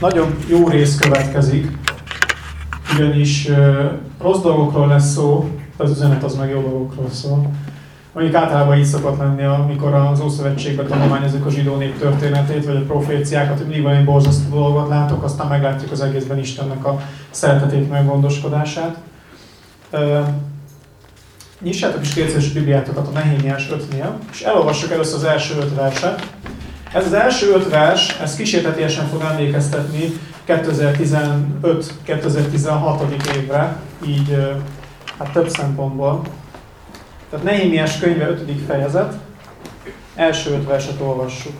nagyon jó rész következik, ugyanis rossz dolgokról lesz szó, az üzenet az meg jó dolgokról szól. Mondjuk általában így szokott lenni, amikor az Ószövetségben tanulmányozunk a zsidó nép történetét, vagy a proféciákat, hogy mindig valami borzasztó dolgot látok, aztán meglátjuk az egészben Istennek a szeretetét, meg gondoskodását. Nyissátok is kétszeres Bibliátokat a Nehémiás 5-nél, és elolvassuk először az első öt verset. Ez az első öt vers, ez kísértetiesen fog emlékeztetni 2015-2016. évre, így hát több szempontból. Tehát Nehémiás könyve 5. fejezet, első öt verset olvassuk.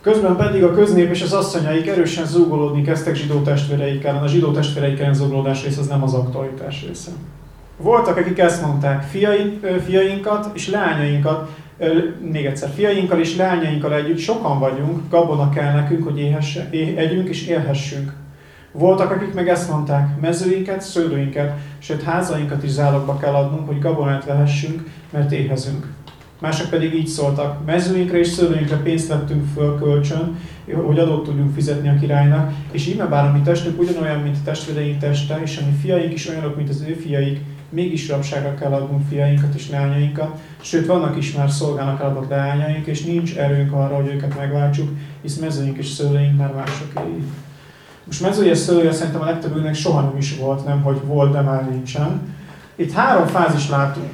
Közben pedig a köznép és az asszonyaik erősen zúgolódni kezdtek zsidó testvéreikkel. A zsidó testvéreikkel zúgolódás rész az nem az aktualitás része. Voltak, akik ezt mondták, fiai, fiainkat és leányainkat, még egyszer, fiainkkal és leányainkkal együtt sokan vagyunk, gabona kell nekünk, hogy éhesse, együnk és élhessünk. Voltak, akik meg ezt mondták, mezőinket, szőlőinket, sőt házainkat is zálogba kell adnunk, hogy gabonát vehessünk, mert éhezünk. Mások pedig így szóltak, mezőinkre és szőlőinkre pénzt vettünk föl kölcsön, hogy adót tudjunk fizetni a királynak, és íme bár a mi testünk ugyanolyan, mint a testvéreink teste, és a mi fiaink is olyanok, mint az ő fiaik, mégis rabságra kell adnunk fiainkat és leányainkat, sőt vannak is már szolgának eladott leányaink, és nincs erőnk arra, hogy őket megváltsuk, hisz mezőink és szőlőink már másoké. Most mezője szőlője szerintem a legtöbbünknek soha nem is volt, nem hogy volt, de már nincsen. Itt három fázis látunk.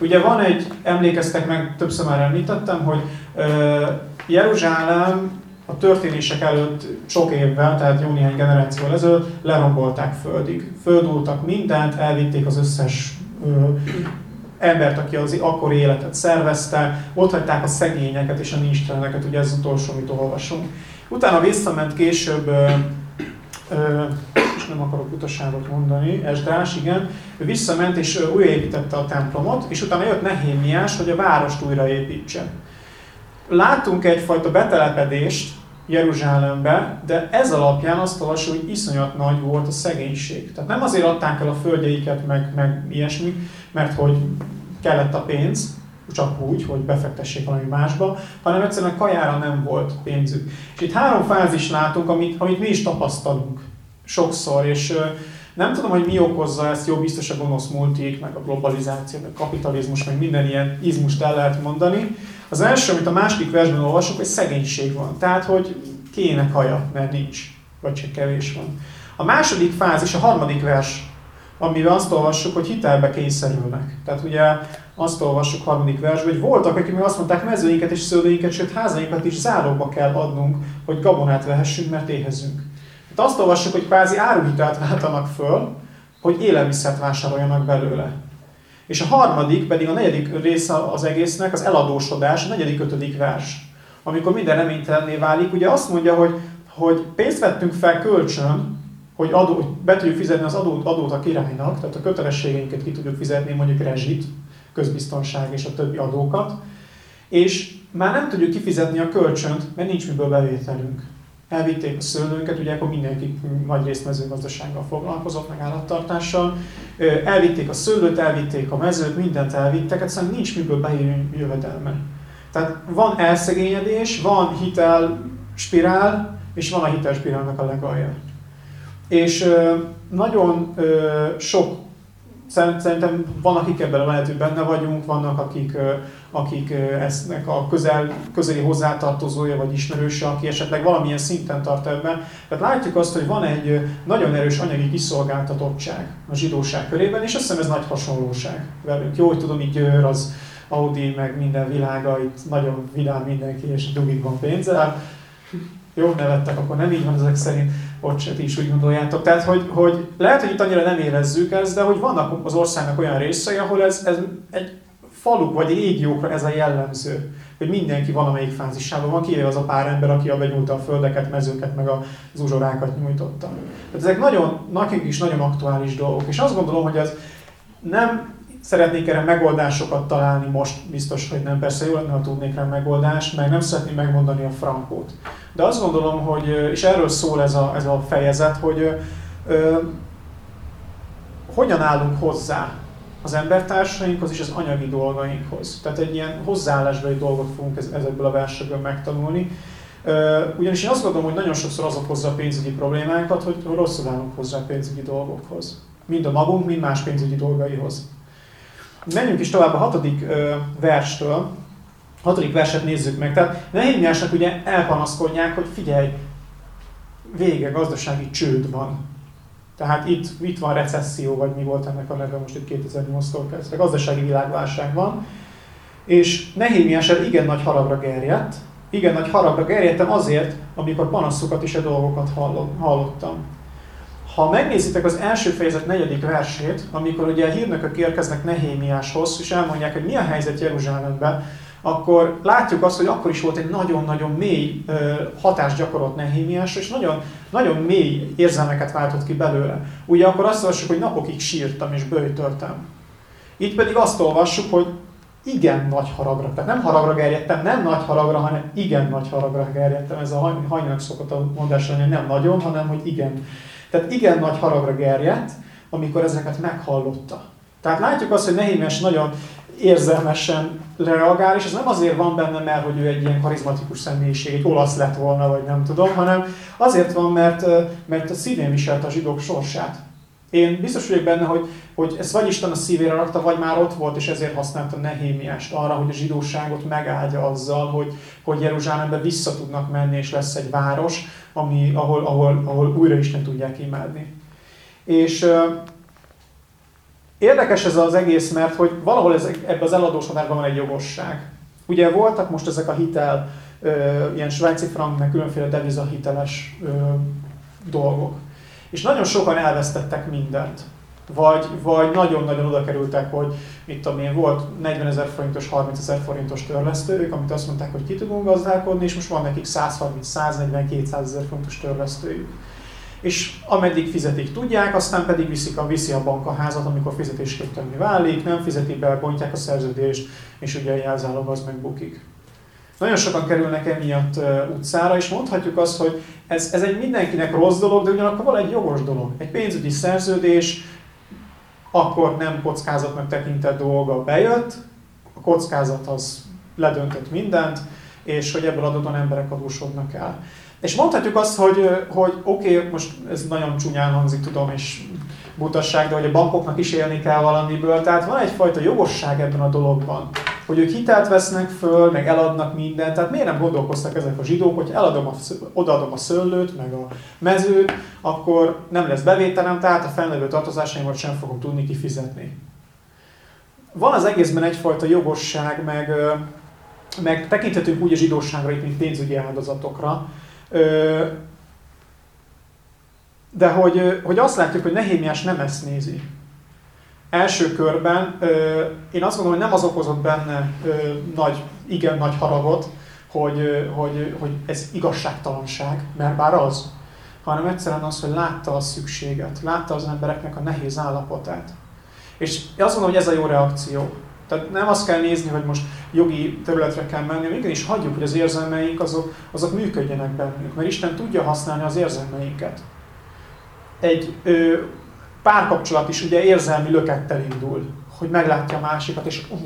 Ugye van egy, emlékeztek meg, többször már említettem, hogy Jeruzsálem a történések előtt sok évvel, tehát jó néhány generációval ezelőtt lerombolták földig. Földultak mindent, elvitték az összes ö, embert, aki az akkori életet szervezte, ott hagyták a szegényeket és a nincsteleneket, ugye ez az utolsó, amit olvasunk. Utána visszament később, ö, ö, és nem akarok utaságot mondani, Esdrás, igen, ő visszament és újraépítette a templomot, és utána jött Nehémiás, hogy a várost újraépítse. Látunk egyfajta betelepedést Jeruzsálembe, de ez alapján azt olvasó, hogy iszonyat nagy volt a szegénység. Tehát nem azért adták el a földjeiket, meg, meg ilyesmi, mert hogy kellett a pénz, csak úgy, hogy befektessék valami másba, hanem egyszerűen kajára nem volt pénzük. És itt három fázis látunk, amit, amit mi is tapasztalunk sokszor, és nem tudom, hogy mi okozza ezt, jó biztos a gonosz multik, meg a globalizáció, meg a kapitalizmus, meg minden ilyen izmust el lehet mondani, az első, amit a második versben olvasok, hogy szegénység van. Tehát, hogy kéne haja, mert nincs, vagy csak kevés van. A második fázis, a harmadik vers, amivel azt olvassuk, hogy hitelbe kényszerülnek. Tehát ugye azt olvassuk harmadik versben, hogy voltak, akik még azt mondták, mezőinket és szőlőinket, sőt házainkat is záróba kell adnunk, hogy gabonát vehessünk, mert éhezünk. Tehát azt olvassuk, hogy kvázi áruhitelt váltanak föl, hogy élelmiszert vásároljanak belőle. És a harmadik, pedig a negyedik része az egésznek, az eladósodás, a negyedik, ötödik vers. Amikor minden reménytelenné válik, ugye azt mondja, hogy, hogy pénzt vettünk fel kölcsön, hogy adó, be tudjuk fizetni az adót, adót a királynak, tehát a kötelességeinket ki tudjuk fizetni, mondjuk rezsit, közbiztonság és a többi adókat, és már nem tudjuk kifizetni a kölcsönt, mert nincs miből bevételünk elvitték a szőlőnket, ugye akkor mindenki nagy részt mezőgazdasággal foglalkozott, meg állattartással. Elvitték a szőlőt, elvitték a mezőt, mindent elvittek, egyszerűen nincs miből bejön jövedelme. Tehát van elszegényedés, van hitel spirál, és van a hitelspirálnak a legalja. És nagyon sok Szerintem van, akik ebben lehet, hogy benne vagyunk, vannak, akik, akik eznek a közel, közeli hozzátartozója vagy ismerőse, aki esetleg valamilyen szinten tart ebben. Tehát látjuk azt, hogy van egy nagyon erős anyagi kiszolgáltatottság a zsidóság körében, és azt hiszem ez nagy hasonlóság velünk. Jó, hogy tudom, így Győr, az Audi, meg minden világa, itt nagyon vidám mindenki, és dugig van pénzzel. Jó, nevettek, akkor nem így van ezek szerint ott se ti is úgy gondoljátok. Tehát, hogy, hogy lehet, hogy itt annyira nem érezzük ezt, de hogy vannak az országnak olyan részei, ahol ez, ez egy faluk vagy régiókra ez a jellemző, hogy mindenki valamelyik fázisában van, kivéve az a pár ember, aki a benyújta a földeket, mezőket, meg az uzsorákat nyújtotta. Tehát ezek nagyon, nekünk is nagyon aktuális dolgok, és azt gondolom, hogy ez nem szeretnék erre megoldásokat találni most, biztos, hogy nem, persze jó lenne, ha tudnék rá megoldást, meg nem szeretném megmondani a frankót. De azt gondolom, hogy, és erről szól ez a, ez a fejezet, hogy ö, hogyan állunk hozzá az embertársainkhoz és az anyagi dolgainkhoz. Tehát egy ilyen hozzáállásbeli dolgot fogunk ezekből a versekből megtanulni. Ugyanis én azt gondolom, hogy nagyon sokszor az okozza a pénzügyi problémákat, hogy rosszul állunk hozzá a pénzügyi dolgokhoz. Mind a magunk, mind más pénzügyi dolgaihoz. Menjünk is tovább a hatodik verstől. A hatodik verset nézzük meg. Tehát Nehémiásnak ugye elpanaszkodják, hogy figyelj, vége, gazdasági csőd van. Tehát itt, itt van recesszió, vagy mi volt ennek a neve most itt 2008-tól kezdve. Gazdasági világválság van. És Nehémiás igen nagy haragra gerjedt. Igen nagy haragra gerjedtem azért, amikor panaszokat és a dolgokat hallottam. Ha megnézitek az első fejezet negyedik versét, amikor ugye a hírnökök érkeznek Nehémiáshoz, és elmondják, hogy mi a helyzet Jeruzsálemben, akkor látjuk azt, hogy akkor is volt egy nagyon-nagyon mély hatást gyakorolt Nehémiás, és nagyon, nagyon mély érzelmeket váltott ki belőle. Ugye akkor azt olvassuk, hogy napokig sírtam és bőjtöltem. Itt pedig azt olvassuk, hogy igen nagy haragra, tehát nem haragra gerjedtem, nem nagy haragra, hanem igen nagy haragra gerjedtem. Ez a hajnalak szokott a mondás lenni, nem nagyon, hanem hogy igen. Tehát igen nagy haragra gerjedt, amikor ezeket meghallotta. Tehát látjuk azt, hogy Nehémes nagyon érzelmesen reagál, és ez nem azért van benne, mert hogy ő egy ilyen karizmatikus személyiség, egy olasz lett volna, vagy nem tudom, hanem azért van, mert, mert a szívén viselte a zsidók sorsát. Én biztos vagyok benne, hogy, hogy ez vagy Isten a szívére rakta, vagy már ott volt, és ezért használta Nehémiást arra, hogy a zsidóságot megáldja azzal, hogy, hogy Jeruzsálembe vissza tudnak menni, és lesz egy város, ami, ahol, ahol, ahol újra Isten tudják imádni. És Érdekes ez az egész, mert hogy valahol ez, ebben az eladósodásban van egy jogosság. Ugye voltak most ezek a hitel, ö, ilyen svájci frank, meg különféle devizahiteles ö, dolgok. És nagyon sokan elvesztettek mindent. Vagy, vagy nagyon-nagyon oda kerültek, hogy mit tudom én, volt 40 ezer forintos, 30 ezer forintos törlesztőjük, amit azt mondták, hogy ki tudunk gazdálkodni, és most van nekik 130, 140, 200 ezer forintos törlesztőjük és ameddig fizetik tudják, aztán pedig viszik a, viszi a bank a házat, amikor fizetésképtelenné válik, nem fizeti be, bontják a szerződést, és ugye a jelzálog az megbukik. Nagyon sokan kerülnek emiatt utcára, és mondhatjuk azt, hogy ez, ez egy mindenkinek rossz dolog, de ugyanakkor van egy jogos dolog. Egy pénzügyi szerződés, akkor nem kockázatnak tekintett dolga bejött, a kockázat az ledöntött mindent, és hogy ebből adódóan emberek adósodnak el. És mondhatjuk azt, hogy, hogy oké, okay, most ez nagyon csúnyán hangzik, tudom, és butasság, de hogy a bankoknak is élni kell valamiből. Tehát van egyfajta jogosság ebben a dologban, hogy ők hitelt vesznek föl, meg eladnak mindent. Tehát miért nem gondolkoztak ezek a zsidók, hogy eladom a, odaadom a szőlőt, meg a mezőt, akkor nem lesz bevételem, tehát a fennlevő tartozásaimat sem fogom tudni kifizetni. Van az egészben egyfajta jogosság, meg, meg tekinthetünk úgy a zsidóságra, mint pénzügyi áldozatokra, de hogy, hogy azt látjuk, hogy Nehémiás nem ezt nézi. Első körben én azt gondolom, hogy nem az okozott benne nagy, igen nagy haragot, hogy, hogy, hogy ez igazságtalanság, mert bár az, hanem egyszerűen az, hogy látta a szükséget, látta az embereknek a nehéz állapotát. És azt gondolom, hogy ez a jó reakció. Tehát nem azt kell nézni, hogy most jogi területre kell menni, hanem igenis hagyjuk, hogy az érzelmeink azok, azok működjenek bennünk, mert Isten tudja használni az érzelmeinket. Egy ö, párkapcsolat is ugye érzelmi lökettel indul, hogy meglátja a másikat, és uh,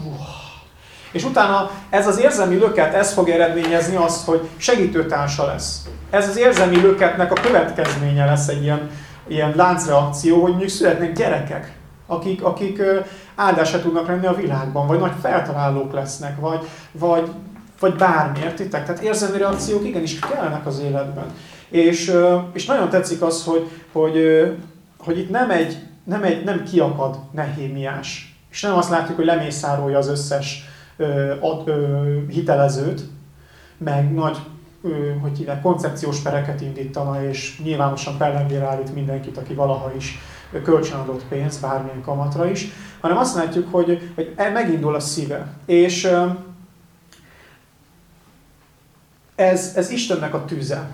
és utána ez az érzelmi löket, ez fog eredményezni azt, hogy segítőtársa lesz. Ez az érzelmi löketnek a következménye lesz egy ilyen, ilyen láncreakció, hogy mondjuk születnek gyerekek, akik, akik áldásra tudnak lenni a világban, vagy nagy feltalálók lesznek, vagy, vagy, vagy bármi, értitek? Tehát érzelmi reakciók igenis kellenek az életben. És, és nagyon tetszik az, hogy, hogy, hogy itt nem egy, nem, egy, nem kiakad nehémiás, és nem azt látjuk, hogy lemészárolja az összes ö, ö, hitelezőt, meg nagy ö, hogy hívják, koncepciós pereket indítana, és nyilvánosan pellengére állít mindenkit, aki valaha is kölcsönadott pénz, bármilyen kamatra is, hanem azt látjuk, hogy, hogy e, megindul a szíve. És ez, ez Istennek a tüze.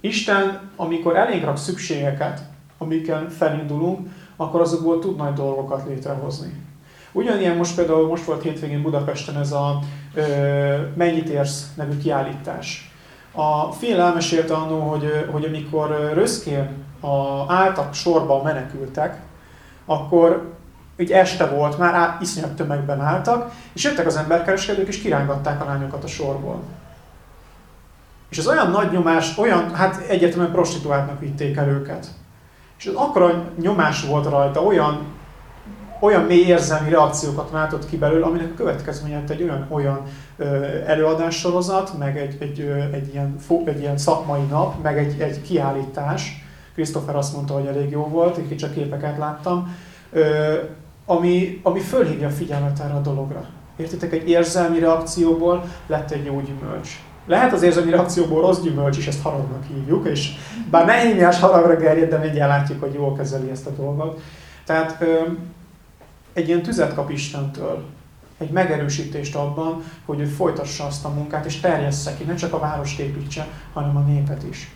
Isten, amikor elénk rak szükségeket, amikkel felindulunk, akkor azokból tud nagy dolgokat létrehozni. Ugyanilyen most például, most volt hétvégén Budapesten ez a ö, Mennyit érsz nevű kiállítás. A fél elmesélte annó, hogy, hogy amikor Röszkén a, álltak sorba menekültek, akkor így este volt, már á, iszonyat tömegben álltak, és jöttek az emberkereskedők, és kirángatták a lányokat a sorból. És az olyan nagy nyomás, olyan, hát egyértelműen prostituáltnak vitték el őket. És akkora nyomás volt rajta, olyan, olyan mély érzelmi reakciókat váltott ki belőle, aminek a következménye egy olyan, olyan előadássorozat, meg egy, egy, egy, ilyen, egy ilyen szakmai nap, meg egy, egy kiállítás. Christopher azt mondta, hogy elég jó volt, így csak képeket láttam, ami, ami fölhívja a figyelmet erre a dologra. Értitek, egy érzelmi reakcióból lett egy jó gyümölcs. Lehet az érzelmi reakcióból rossz gyümölcs is, ezt haragnak hívjuk, és bár nehémiás haragra gerjed, de mindjárt látjuk, hogy jól kezeli ezt a dolgot. Tehát egy ilyen tüzet kap Istentől, egy megerősítést abban, hogy ő folytassa azt a munkát, és terjessze ki, ne csak a várost építse, hanem a népet is.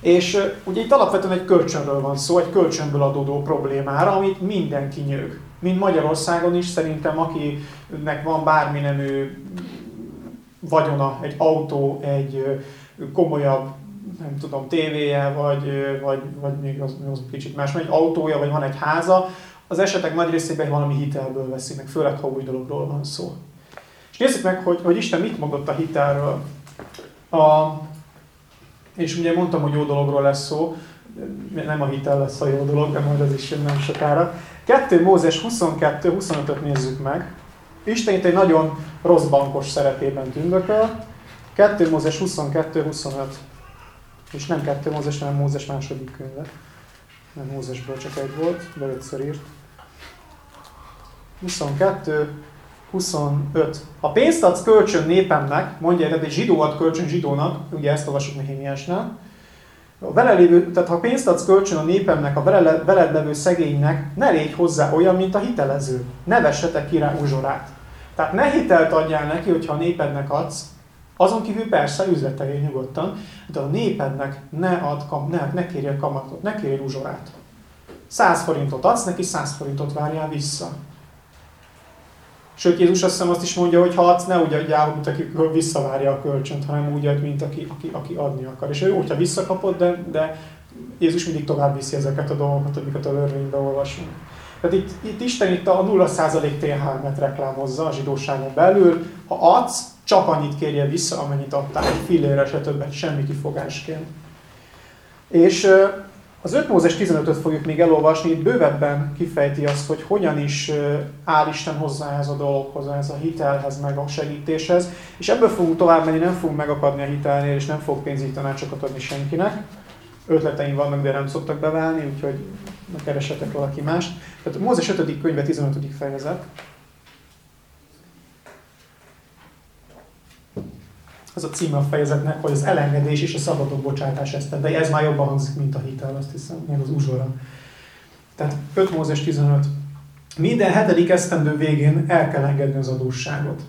És ugye itt alapvetően egy kölcsönről van szó, egy kölcsönből adódó problémára, amit mindenki nyög. Mint Magyarországon is, szerintem akinek van bármi nemű vagyona, egy autó, egy komolyabb, nem tudom, tévéje, vagy, vagy, vagy még az, az kicsit más, egy autója, vagy van egy háza, az esetek nagy részében valami hitelből veszi, meg főleg, ha új dologról van szó. És nézzük meg, hogy, hogy Isten mit mondott a hitelről. A, és ugye mondtam, hogy jó dologról lesz szó, nem a hitel lesz a jó dolog, de majd az is jön nem sokára. 2 Mózes 22-25-öt nézzük meg. Isten itt egy nagyon rossz bankos szerepében tündököl. 2 Mózes 22-25. És nem 2 Mózes, hanem Mózes második könyve. Nem Mózesből csak egy volt, de ötször írt. 22, 25. A pénzt adsz kölcsön népemnek, mondja, tehát egy zsidó ad kölcsön zsidónak, ugye ezt olvasjuk Nehémiásnál, a vele lévő, tehát ha pénzt adsz kölcsön a népemnek, a vele, veled levő szegénynek, ne légy hozzá olyan, mint a hitelező. Ne vessetek ki rá uzsorát. Tehát ne hitelt adjál neki, hogyha a népednek adsz, azon kívül persze üzleteljél nyugodtan, de a népednek ne, ad, ne, ne kérjél kamatot, ne kérjél uzsorát. 100 forintot adsz neki, 100 forintot várjál vissza. Sőt, Jézus azt hiszem azt is mondja, hogy ha adsz, ne úgy adjál, mint aki visszavárja a kölcsönt, hanem úgy ad, mint aki, aki, aki adni akar. És ő hogyha visszakapod, de, de Jézus mindig tovább viszi ezeket a dolgokat, amiket a örvényben olvasunk. Tehát itt, itt Isten itt a 0% THM-et reklámozza a zsidóságon belül. Ha adsz, csak annyit kérje vissza, amennyit adtál, egy fillére se többet, semmi kifogásként. És az 5 Mózes 15-öt fogjuk még elolvasni, itt bővebben kifejti azt, hogy hogyan is áll Isten hozzá ez a dologhoz, ez a hitelhez, meg a segítéshez. És ebből fogunk tovább menni, nem fogunk megakadni a hitelnél, és nem fog pénzügyi tanácsokat adni senkinek. Ötleteim vannak, de nem szoktak beválni, úgyhogy keresetek valaki mást. Tehát Mózes 5. könyve 15. fejezet. az a címe a fejezetnek, hogy az elengedés és a szabadon bocsátás ezt, de ez már jobban hangzik, mint a hitel, azt hiszem, meg az uzsora. Tehát 5 Mózes 15. Minden hetedik esztendő végén el kell engedni az adósságot.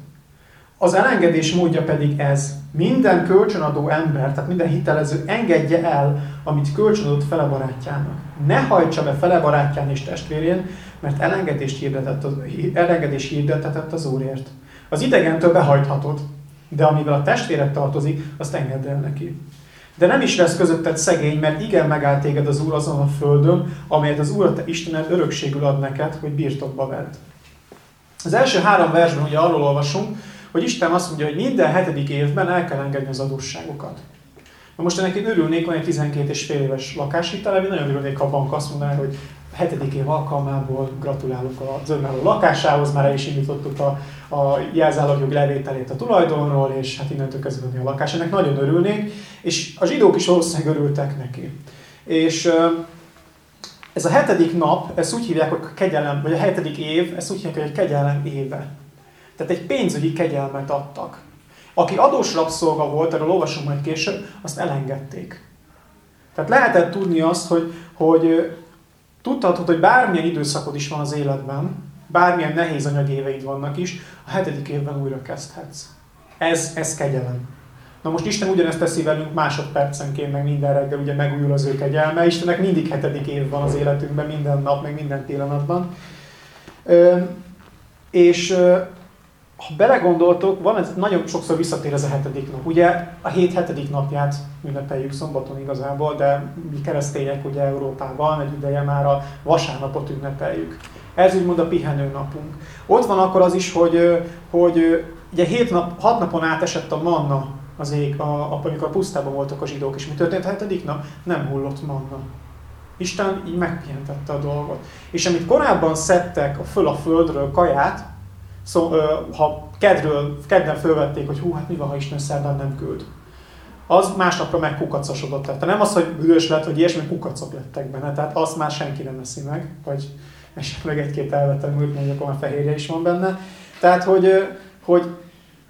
Az elengedés módja pedig ez. Minden kölcsönadó ember, tehát minden hitelező engedje el, amit kölcsönadott fele barátjának. Ne hajtsa be fele barátján és testvérén, mert elengedést hirdetett az, elengedés hirdetett az Úrért. Az idegentől behajthatod, de amivel a testvérek tartozik, azt engedd el neki. De nem is lesz közötted szegény, mert igen megállt téged az Úr azon a földön, amelyet az Úr a te Istened örökségül ad neked, hogy birtokba vedd. Az első három versben ugye arról olvasunk, hogy Isten azt mondja, hogy minden hetedik évben el kell engedni az adósságokat. Na most ennek én örülnék, van egy 12 és fél éves lakáshitelem, nagyon örülnék, ha a bank azt mondaná, hogy hetedik év alkalmából gratulálok az önálló lakásához, már el is indítottuk a, a jelzálogjog levételét a tulajdonról, és hát innentől kezdve a lakás. Ennek nagyon örülnék, és a zsidók is valószínűleg örültek neki. És ez a hetedik nap, ezt úgy hívják, hogy kegyelem, vagy a hetedik év, ezt úgy hívják, hogy egy kegyelem éve. Tehát egy pénzügyi kegyelmet adtak. Aki adós rabszolga volt, erről olvasom majd később, azt elengedték. Tehát lehetett tudni azt, hogy, hogy Tudhatod, hogy bármilyen időszakod is van az életben, bármilyen nehéz anyagéveid vannak is, a hetedik évben újra kezdhetsz. Ez, ez kegyelem. Na most Isten ugyanezt teszi velünk másodpercenként, meg minden reggel ugye megújul az ő kegyelme. Istennek mindig hetedik év van az életünkben, minden nap, meg minden pillanatban. Ö, és ö, ha belegondoltok, van ez, nagyon sokszor visszatér ez a hetedik nap. Ugye a hét hetedik napját ünnepeljük szombaton igazából, de mi keresztények ugye Európában egy ideje már a vasárnapot ünnepeljük. Ez úgymond a pihenő napunk. Ott van akkor az is, hogy, hogy ugye hét nap, hat napon át esett a manna az ég, a, a, amikor a pusztában voltak a zsidók, és mi történt a hetedik nap? Nem hullott manna. Isten így megpihentette a dolgot. És amit korábban szedtek a föl a földről kaját, szó, ö, ha kedről, kedden fölvették, hogy hú, hát mi van, ha Isten szerdán nem küld. Az másnapra meg kukacosodott. Tehát nem az, hogy büdös lett, hogy ilyesmi kukacok lettek benne. Tehát azt már senki nem eszi meg, vagy esetleg egy-két elvetemült, hogy akkor már fehérje is van benne. Tehát, hogy, hogy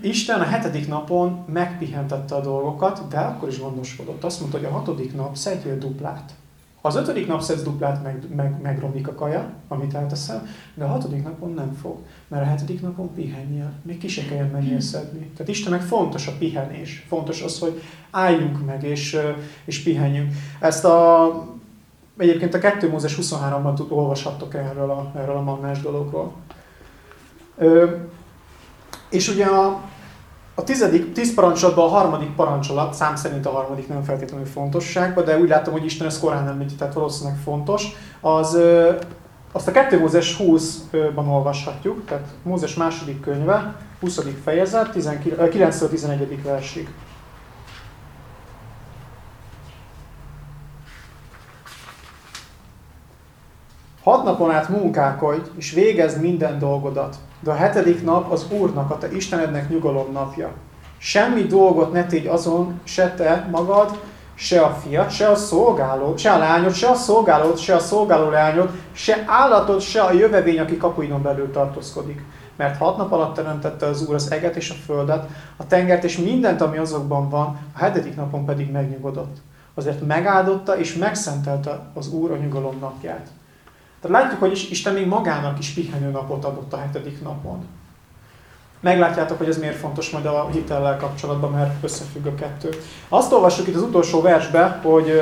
Isten a hetedik napon megpihentette a dolgokat, de akkor is gondoskodott. Azt mondta, hogy a hatodik nap szedjél duplát. Az ötödik nap szedsz duplát, meg, meg, megromlik a kaja, amit elteszel, de a hatodik napon nem fog, mert a hetedik napon pihenjél. Még ki se kelljen menjél szedni. Tehát Istennek fontos a pihenés. Fontos az, hogy álljunk meg és, és pihenjünk. Ezt a, egyébként a 2 Mózes 23-ban olvashattok erről a, erről a mannás dologról. Ö, és ugye a, a tizedik, tíz parancsolatban a harmadik parancsolat, szám szerint a harmadik nem feltétlenül fontosságban, de úgy látom, hogy Isten ezt korán említi, tehát valószínűleg fontos, az, azt a 2 Mózes 20-ban olvashatjuk, tehát Mózes második könyve, 20. fejezet, 9-11. versig. Hat napon át munkálkodj, és végezd minden dolgodat, de a hetedik nap az Úrnak, a te Istenednek nyugalom napja. Semmi dolgot ne tégy azon, se te magad, se a fiat, se a szolgálód, se a lányod, se a szolgálód, se a szolgáló lányod, se állatod, se a jövevény, aki kapuinon belül tartózkodik. Mert hat nap alatt teremtette az Úr az eget és a földet, a tengert és mindent, ami azokban van, a hetedik napon pedig megnyugodott. Azért megáldotta és megszentelte az Úr a nyugalom napját. Tehát látjuk, hogy Isten még magának is pihenő napot adott a hetedik napon. Meglátjátok, hogy ez miért fontos majd a hitellel kapcsolatban, mert összefügg a kettő. Azt olvassuk itt az utolsó versbe, hogy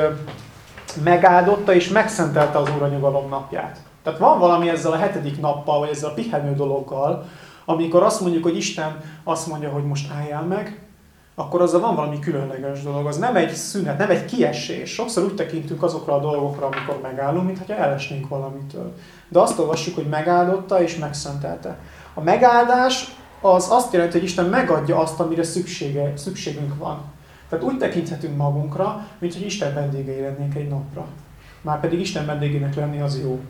megáldotta és megszentelte az Úranyugalom napját. Tehát van valami ezzel a hetedik nappal, vagy ezzel a pihenő dologgal, amikor azt mondjuk, hogy Isten azt mondja, hogy most álljál meg, akkor azzal van valami különleges dolog. Az nem egy szünet, nem egy kiesés. Sokszor úgy tekintünk azokra a dolgokra, amikor megállunk, mintha elesnénk valamitől. De azt olvassuk, hogy megáldotta és megszentelte. A megáldás az azt jelenti, hogy Isten megadja azt, amire szüksége, szükségünk van. Tehát úgy tekinthetünk magunkra, mint hogy Isten vendégei lennénk egy napra. Már pedig Isten vendégének lenni az jó.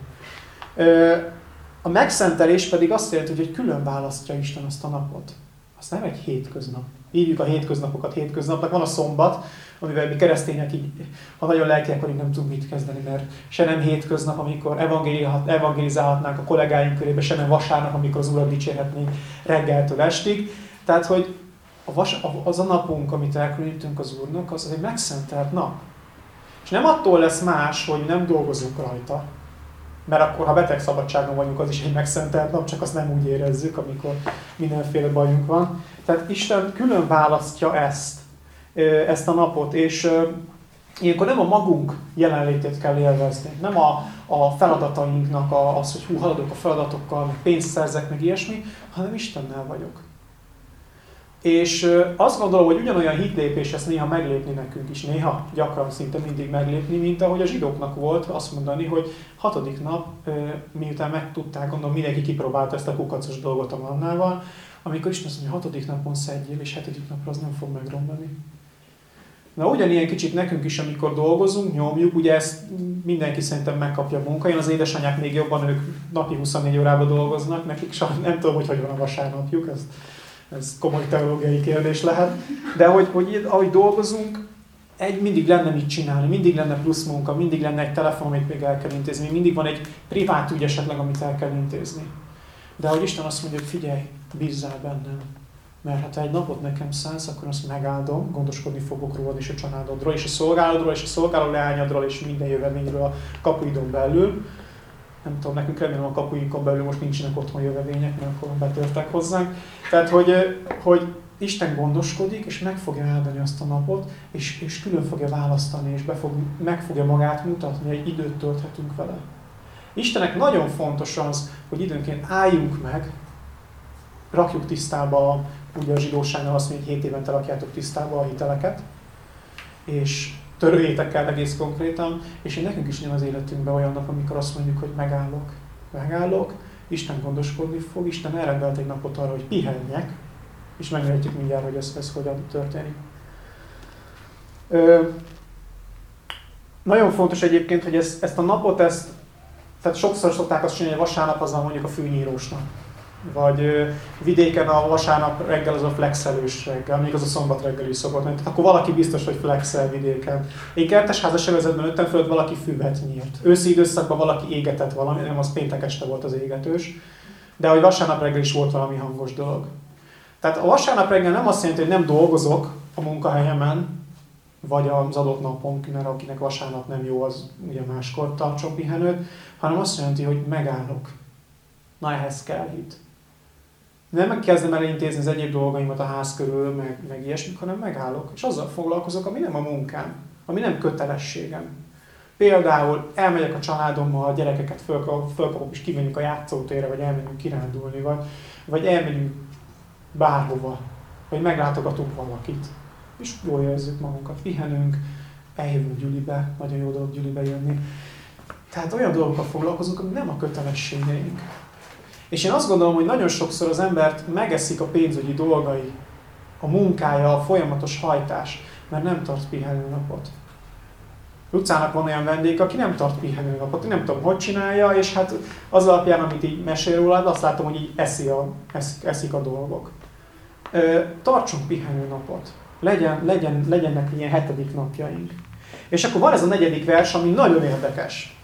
A megszentelés pedig azt jelenti, hogy külön választja Isten azt a napot. Az nem egy hétköznap hívjuk a hétköznapokat hétköznapnak. Van a szombat, amivel mi keresztények így, ha nagyon lelkiek vagyunk, nem tudunk mit kezdeni, mert se nem hétköznap, amikor evangelizálhatnánk a kollégáink körébe, se nem vasárnap, amikor az Urat dicsérhetnénk reggeltől estig. Tehát, hogy a vas, az a napunk, amit elkülönítünk az Úrnak, az egy megszentelt nap. És nem attól lesz más, hogy nem dolgozunk rajta, mert akkor, ha beteg szabadságon vagyunk, az is egy megszentelt nap, csak azt nem úgy érezzük, amikor mindenféle bajunk van. Tehát Isten külön választja ezt, ezt a napot, és ilyenkor nem a magunk jelenlétét kell élvezni, nem a, a feladatainknak a, az, hogy hú, haladok a feladatokkal, pénzt szerzek, meg ilyesmi, hanem Istennel vagyok. És azt gondolom, hogy ugyanolyan hitlépés ezt néha meglépni nekünk is, néha gyakran szinte mindig meglépni, mint ahogy a zsidóknak volt azt mondani, hogy hatodik nap, miután megtudták, gondolom mindenki kipróbálta ezt a kukacos dolgot a mannával, amikor Isten azt mondja, hatodik napon szedjél, és hetedik napra az nem fog megromlani. Na ugyanilyen kicsit nekünk is, amikor dolgozunk, nyomjuk, ugye ezt mindenki szerintem megkapja a munkáján, az édesanyák még jobban, ők napi 24 órában dolgoznak, nekik sajnos nem tudom, hogy hogy van a vasárnapjuk, ezt ez komoly teológiai kérdés lehet, de hogy, hogy ahogy dolgozunk, egy, mindig lenne mit csinálni, mindig lenne plusz munka, mindig lenne egy telefon, amit még el kell intézni, mindig van egy privát ügy esetleg, amit el kell intézni. De hogy Isten azt mondja, hogy figyelj, bízzál bennem. Mert ha te egy napot nekem szánsz, akkor azt megáldom, gondoskodni fogok rólad és a családodról, és a szolgálodról, és a szolgáló leányodról, és minden jövevényről a kapuidon belül nem tudom, nekünk remélem a kapuinkon belül most nincsenek otthon jövevények, mert akkor betörtek hozzánk. Tehát, hogy, hogy Isten gondoskodik, és meg fogja áldani azt a napot, és, és külön fogja választani, és be fog, meg fogja magát mutatni, hogy időt tölthetünk vele. Istenek nagyon fontos az, hogy időnként álljunk meg, rakjuk tisztába, ugye a zsidóságnál azt mondja, hogy 7 évente rakjátok tisztába a hiteleket, és töröljétek el egész konkrétan, és én nekünk is jön az életünkben olyan nap, amikor azt mondjuk, hogy megállok, megállok, Isten gondoskodni fog, Isten elrendelt egy napot arra, hogy pihenjek, és megnézhetjük mindjárt, hogy ez, ez hogyan történik. Ö, nagyon fontos egyébként, hogy ezt, ezt a napot, ezt, tehát sokszor szokták azt csinálni, hogy vasárnap az van mondjuk a fűnyírósnak. Vagy vidéken a vasárnap reggel az a flexelős reggel, még az a szombat reggel is szokott menni. Tehát akkor valaki biztos, hogy flexel vidéken. Én kertesházas övezetben nőttem föl, valaki füvet nyírt. Őszi időszakban valaki égetett valami, nem az péntek este volt az égetős. De hogy vasárnap reggel is volt valami hangos dolog. Tehát a vasárnap reggel nem azt jelenti, hogy nem dolgozok a munkahelyemen, vagy az adott napon, mert akinek vasárnap nem jó, az ugye máskor tartson pihenőt, hanem azt jelenti, hogy megállok. Na ehhez kell hit. Nem kezdem el intézni az egyéb dolgaimat a ház körül, meg, meg ilyesmik, hanem megállok, és azzal foglalkozok, ami nem a munkám, ami nem kötelességem. Például elmegyek a családommal, a gyerekeket fölkapom, és kimegyünk a játszótérre, vagy elmegyünk kirándulni, vagy, vagy elmegyünk bárhova, vagy meglátogatunk valakit és jól érezzük magunkat, pihenünk, eljövünk gyülibe, nagyon jó dolog gyülibe jönni. Tehát olyan dolgokkal foglalkozunk, ami nem a kötelességeink. És én azt gondolom, hogy nagyon sokszor az embert megeszik a pénzügyi dolgai, a munkája, a folyamatos hajtás, mert nem tart pihenőnapot. Lucának van olyan vendég, aki nem tart pihenőnapot, nem tudom, hogy csinálja, és hát az alapján, amit így mesél róla, azt látom, hogy így eszi a, eszik a dolgok. Tartsunk pihenőnapot legyen, legyen, legyenek ilyen hetedik napjaink. És akkor van ez a negyedik vers, ami nagyon érdekes.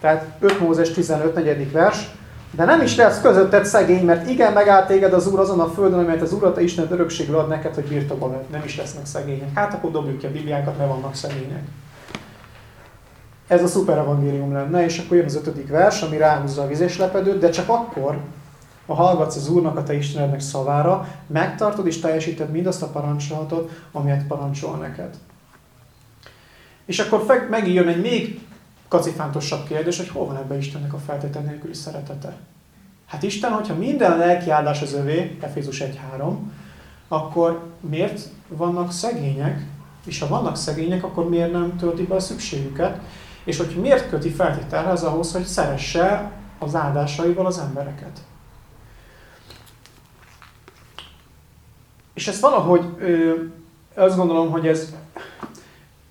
Tehát 5 Mózes 15. negyedik vers. De nem is lesz közötted szegény, mert igen, megállt téged az Úr azon a földön, amelyet az Úr, a te Isten örökségül ad neked, hogy birtokba vedd. Nem is lesznek szegények. Hát akkor dobjuk ki a Bibliákat, mert vannak szegények. Ez a szuper evangélium lenne, és akkor jön az ötödik vers, ami ráhúzza a vizéslepedőt, de csak akkor, ha hallgatsz az Úrnak, a te Istenednek szavára, megtartod és teljesíted mindazt a parancsolatot, amelyet parancsol neked. És akkor megint jön egy még kacifántosabb kérdés, hogy hol van ebben Istennek a feltétel nélküli szeretete. Hát Isten, hogyha minden lelki áldás az övé, Efézus 1.3, akkor miért vannak szegények? És ha vannak szegények, akkor miért nem tölti be a szükségüket? És hogy miért köti feltételhez ahhoz, hogy szeresse az áldásaival az embereket? És ezt valahogy ö, azt gondolom, hogy ez,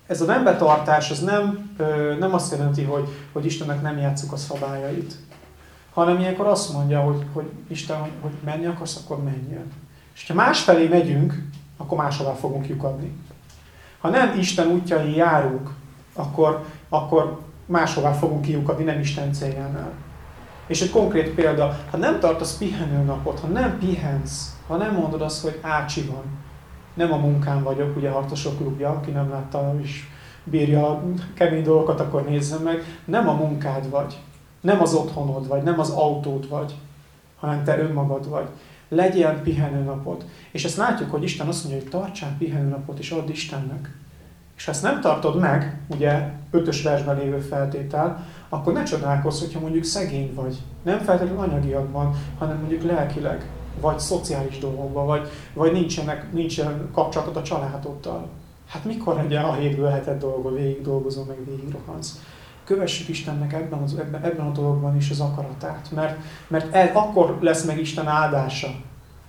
ez a nembetartás az nem, nem azt jelenti, hogy, hogy Istennek nem játszuk a szabályait, hanem ilyenkor azt mondja, hogy, hogy Isten, hogy, hogy menni akarsz, akkor menjél. És ha másfelé megyünk, akkor máshová fogunk lyukadni. Ha nem Isten útjai járunk, akkor, akkor máshová fogunk kiukadni, nem Isten céljánál. És egy konkrét példa, ha nem tartasz pihenőnapot, ha nem pihensz, ha nem mondod azt, hogy ácsi van, nem a munkám vagyok, ugye harcosok klubja, aki nem látta és bírja a kemény dolgokat, akkor nézzen meg, nem a munkád vagy, nem az otthonod vagy, nem az autód vagy, hanem te önmagad vagy. Legyen pihenőnapot. És ezt látjuk, hogy Isten azt mondja, hogy tartsál pihenőnapot, és add Istennek. És ha ezt nem tartod meg, ugye ötös versben lévő feltétel, akkor ne csodálkozz, hogyha mondjuk szegény vagy. Nem feltétlenül anyagiakban, hanem mondjuk lelkileg, vagy szociális dolgokban, vagy, vagy nincsenek, nincsen kapcsolatod a családoddal. Hát mikor legyen a hétből hetet dolgod, végig dolgozol, meg végig rohansz. Kövessük Istennek ebben, az, ebben, ebben a dologban is az akaratát, mert, mert ez, akkor lesz meg Isten áldása.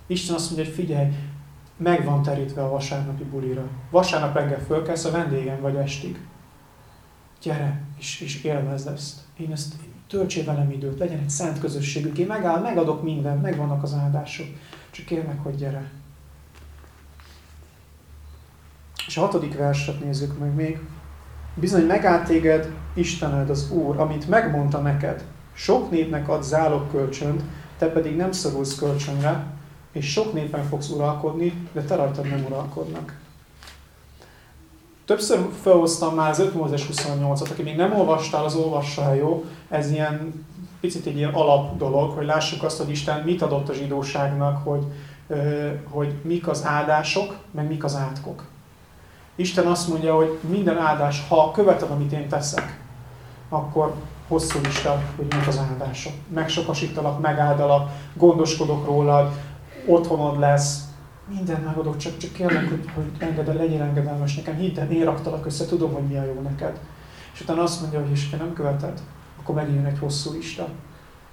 Isten azt mondja, hogy figyelj, meg van terítve a vasárnapi bulira. Vasárnap reggel fölkelsz, a vendégem vagy estig. Gyere, és, és élvezd ezt. Én ezt töltsél velem időt, legyen egy szent közösségük. Én megáll, megadok mindent, megvannak az áldások. Csak kérlek, hogy gyere. És a hatodik verset nézzük meg még. Bizony megállt téged Istened, az Úr, amit megmondta neked. Sok népnek ad zálog kölcsönt, te pedig nem szorulsz kölcsönre, és sok népen fogsz uralkodni, de te rajtad nem uralkodnak. Többször felhoztam már az 5 Mózes 28-at, aki még nem olvastál, az olvassa el, jó? Ez ilyen picit egy ilyen alap dolog, hogy lássuk azt, hogy Isten mit adott a zsidóságnak, hogy, hogy mik az áldások, meg mik az átkok. Isten azt mondja, hogy minden áldás, ha követed, amit én teszek, akkor hosszú lista, hogy mik az áldások. Megsokasítalak, megáldalak, gondoskodok rólad, otthonod lesz, mindent megadok, csak, csak kérlek, hogy, hogy engedel, legyél engedelmes nekem, hidd el, én raktalak össze, tudom, hogy mi a jó neked. És utána azt mondja, hogy és ha nem követed, akkor megint jön egy hosszú lista.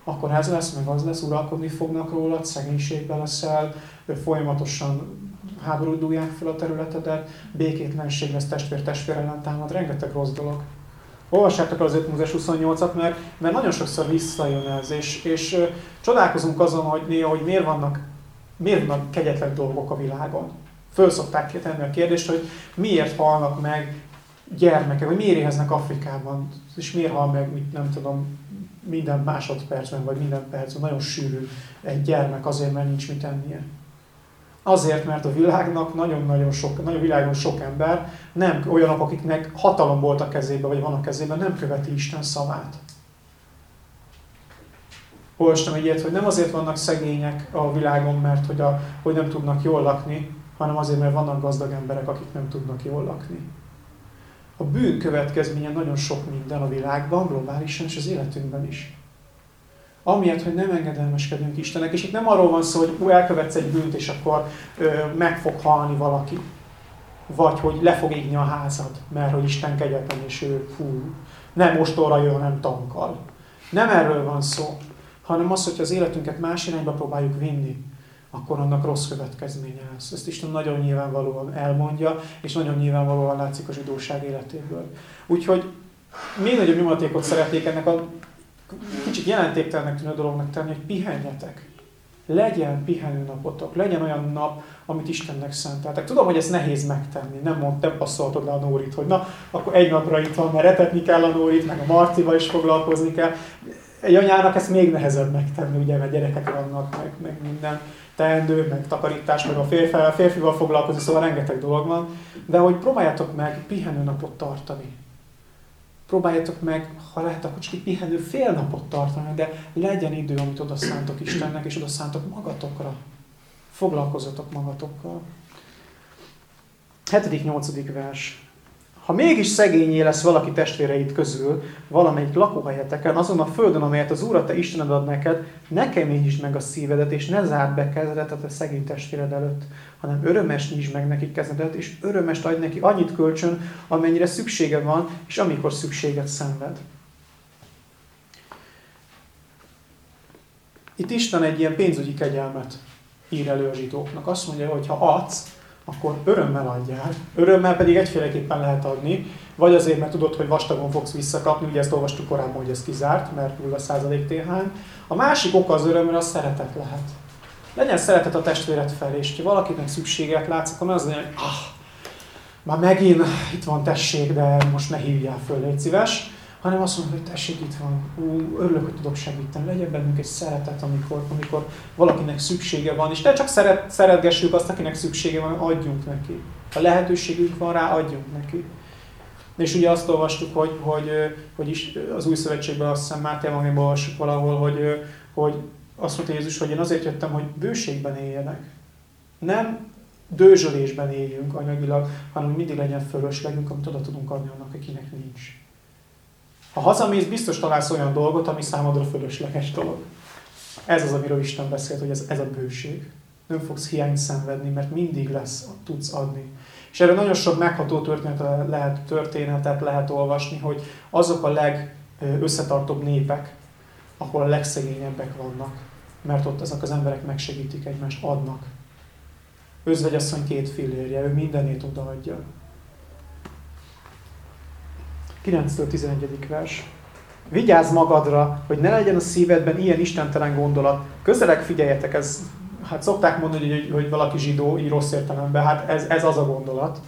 Akkor ez lesz, meg az lesz, uralkodni fognak rólad, szegénységbe leszel, folyamatosan háborút dúlják fel a területedet, békétlenség lesz testvér testvér ellen támad, rengeteg rossz dolog. Olvassátok el az 5 Mózes 28-at, mert, mert nagyon sokszor visszajön ez, és, és csodálkozunk azon, hogy néha, hogy miért vannak, miért vannak kegyetlen dolgok a világon. Föl szokták tenni a kérdést, hogy miért halnak meg gyermekek, vagy miért éheznek Afrikában, és miért hal meg, mit nem tudom, minden másodpercben, vagy minden percben nagyon sűrű egy gyermek azért, mert nincs mit ennie. Azért, mert a világnak nagyon-nagyon sok, nagyon világon sok ember, nem olyanok, akiknek hatalom volt a kezében, vagy van a kezében, nem követi Isten szavát. Olvastam egy ilyet, hogy nem azért vannak szegények a világon, mert hogy, a, hogy nem tudnak jól lakni, hanem azért, mert vannak gazdag emberek, akik nem tudnak jól lakni. A bűn következménye nagyon sok minden a világban, globálisan, és az életünkben is. Amiatt, hogy nem engedelmeskedünk Istennek, és itt nem arról van szó, hogy elkövetsz egy bűnt, és akkor ö, meg fog halni valaki. Vagy hogy le fog égni a házad, mert hogy Isten kegyetlen, és ő fú, nem ostorra jön, nem tankal. Nem erről van szó, hanem az, hogy az életünket más irányba próbáljuk vinni, akkor annak rossz következménye lesz. Ezt Isten nagyon nyilvánvalóan elmondja, és nagyon nyilvánvalóan látszik a zsidóság életéből. Úgyhogy még nagyobb nyomatékot szeretnék ennek a kicsit jelentéktelennek tűnő dolognak tenni, hogy pihenjetek. Legyen pihenő napotok, legyen olyan nap, amit Istennek szenteltek. Tudom, hogy ez nehéz megtenni, nem mond, nem passzoltod le a Nórit, hogy na, akkor egy napra itt van, mert etetni kell a Nórit, meg a Marcival is foglalkozni kell. Egy anyának ezt még nehezebb megtenni, ugye, mert gyerekek vannak, meg, meg minden teendő, meg takarítás, meg a férfi, a férfival foglalkozni, szóval rengeteg dolog van. De hogy próbáljátok meg pihenő napot tartani próbáljátok meg, ha lehet, akkor csak egy pihenő fél napot tartani, de legyen idő, amit oda szántok Istennek, és oda szántok magatokra. Foglalkozzatok magatokkal. 7.-8. vers. Ha mégis szegényé lesz valaki testvéreid közül, valamelyik lakóhelyeteken, azon a földön, amelyet az Úr a te Istened ad neked, ne keményítsd meg a szívedet, és ne zárd be kezedet a te szegény testvéred előtt, hanem örömes nyisd meg neki kezedet, és örömest adj neki annyit kölcsön, amennyire szüksége van, és amikor szükséget szenved. Itt Isten egy ilyen pénzügyi kegyelmet ír elő a zsidóknak. Azt mondja, hogy ha adsz, akkor örömmel adjál. Örömmel pedig egyféleképpen lehet adni, vagy azért, mert tudod, hogy vastagon fogsz visszakapni, ugye ezt olvastuk korábban, hogy ez kizárt, mert 0% TH. A másik oka az örömmel, az szeretet lehet. Legyen szeretet a testvéred felé, és ha valakinek szükséget látsz, akkor az mondja, hogy ah, már megint itt van tessék, de most ne hívjál föl, légy szíves hanem azt mondom, hogy tessék, itt van, ú, örülök, hogy tudok segíteni, legyen bennünk egy szeretet, amikor, amikor valakinek szüksége van, és ne csak szeret, szeretgessük azt, akinek szüksége van, adjunk neki. Ha lehetőségünk van rá, adjunk neki. És ugye azt olvastuk, hogy, hogy, hogy is az új szövetségben azt hiszem Máté Evangéliumban olvassuk valahol, hogy, hogy azt mondta Jézus, hogy én azért jöttem, hogy bőségben éljenek. Nem dőzsölésben éljünk anyagilag, hanem mindig legyen fölöslegünk, amit oda tudunk adni annak, akinek nincs. Ha hazamész, biztos találsz olyan dolgot, ami számodra fölösleges dolog. Ez az, amiről Isten beszélt, hogy ez, ez a bőség. Nem fogsz hiányt szenvedni, mert mindig lesz, tudsz adni. És erről nagyon sok megható történetet lehet, történetet lehet olvasni, hogy azok a legösszetartóbb népek, ahol a legszegényebbek vannak, mert ott ezek az emberek megsegítik egymást, adnak. Özvegyasszony két fillérje, ő mindenét odaadja. 9-11. vers. Vigyázz magadra, hogy ne legyen a szívedben ilyen istentelen gondolat. Közeleg figyeljetek, ez, hát szokták mondani, hogy, hogy valaki zsidó, így rossz értelemben, hát ez, ez az a gondolat.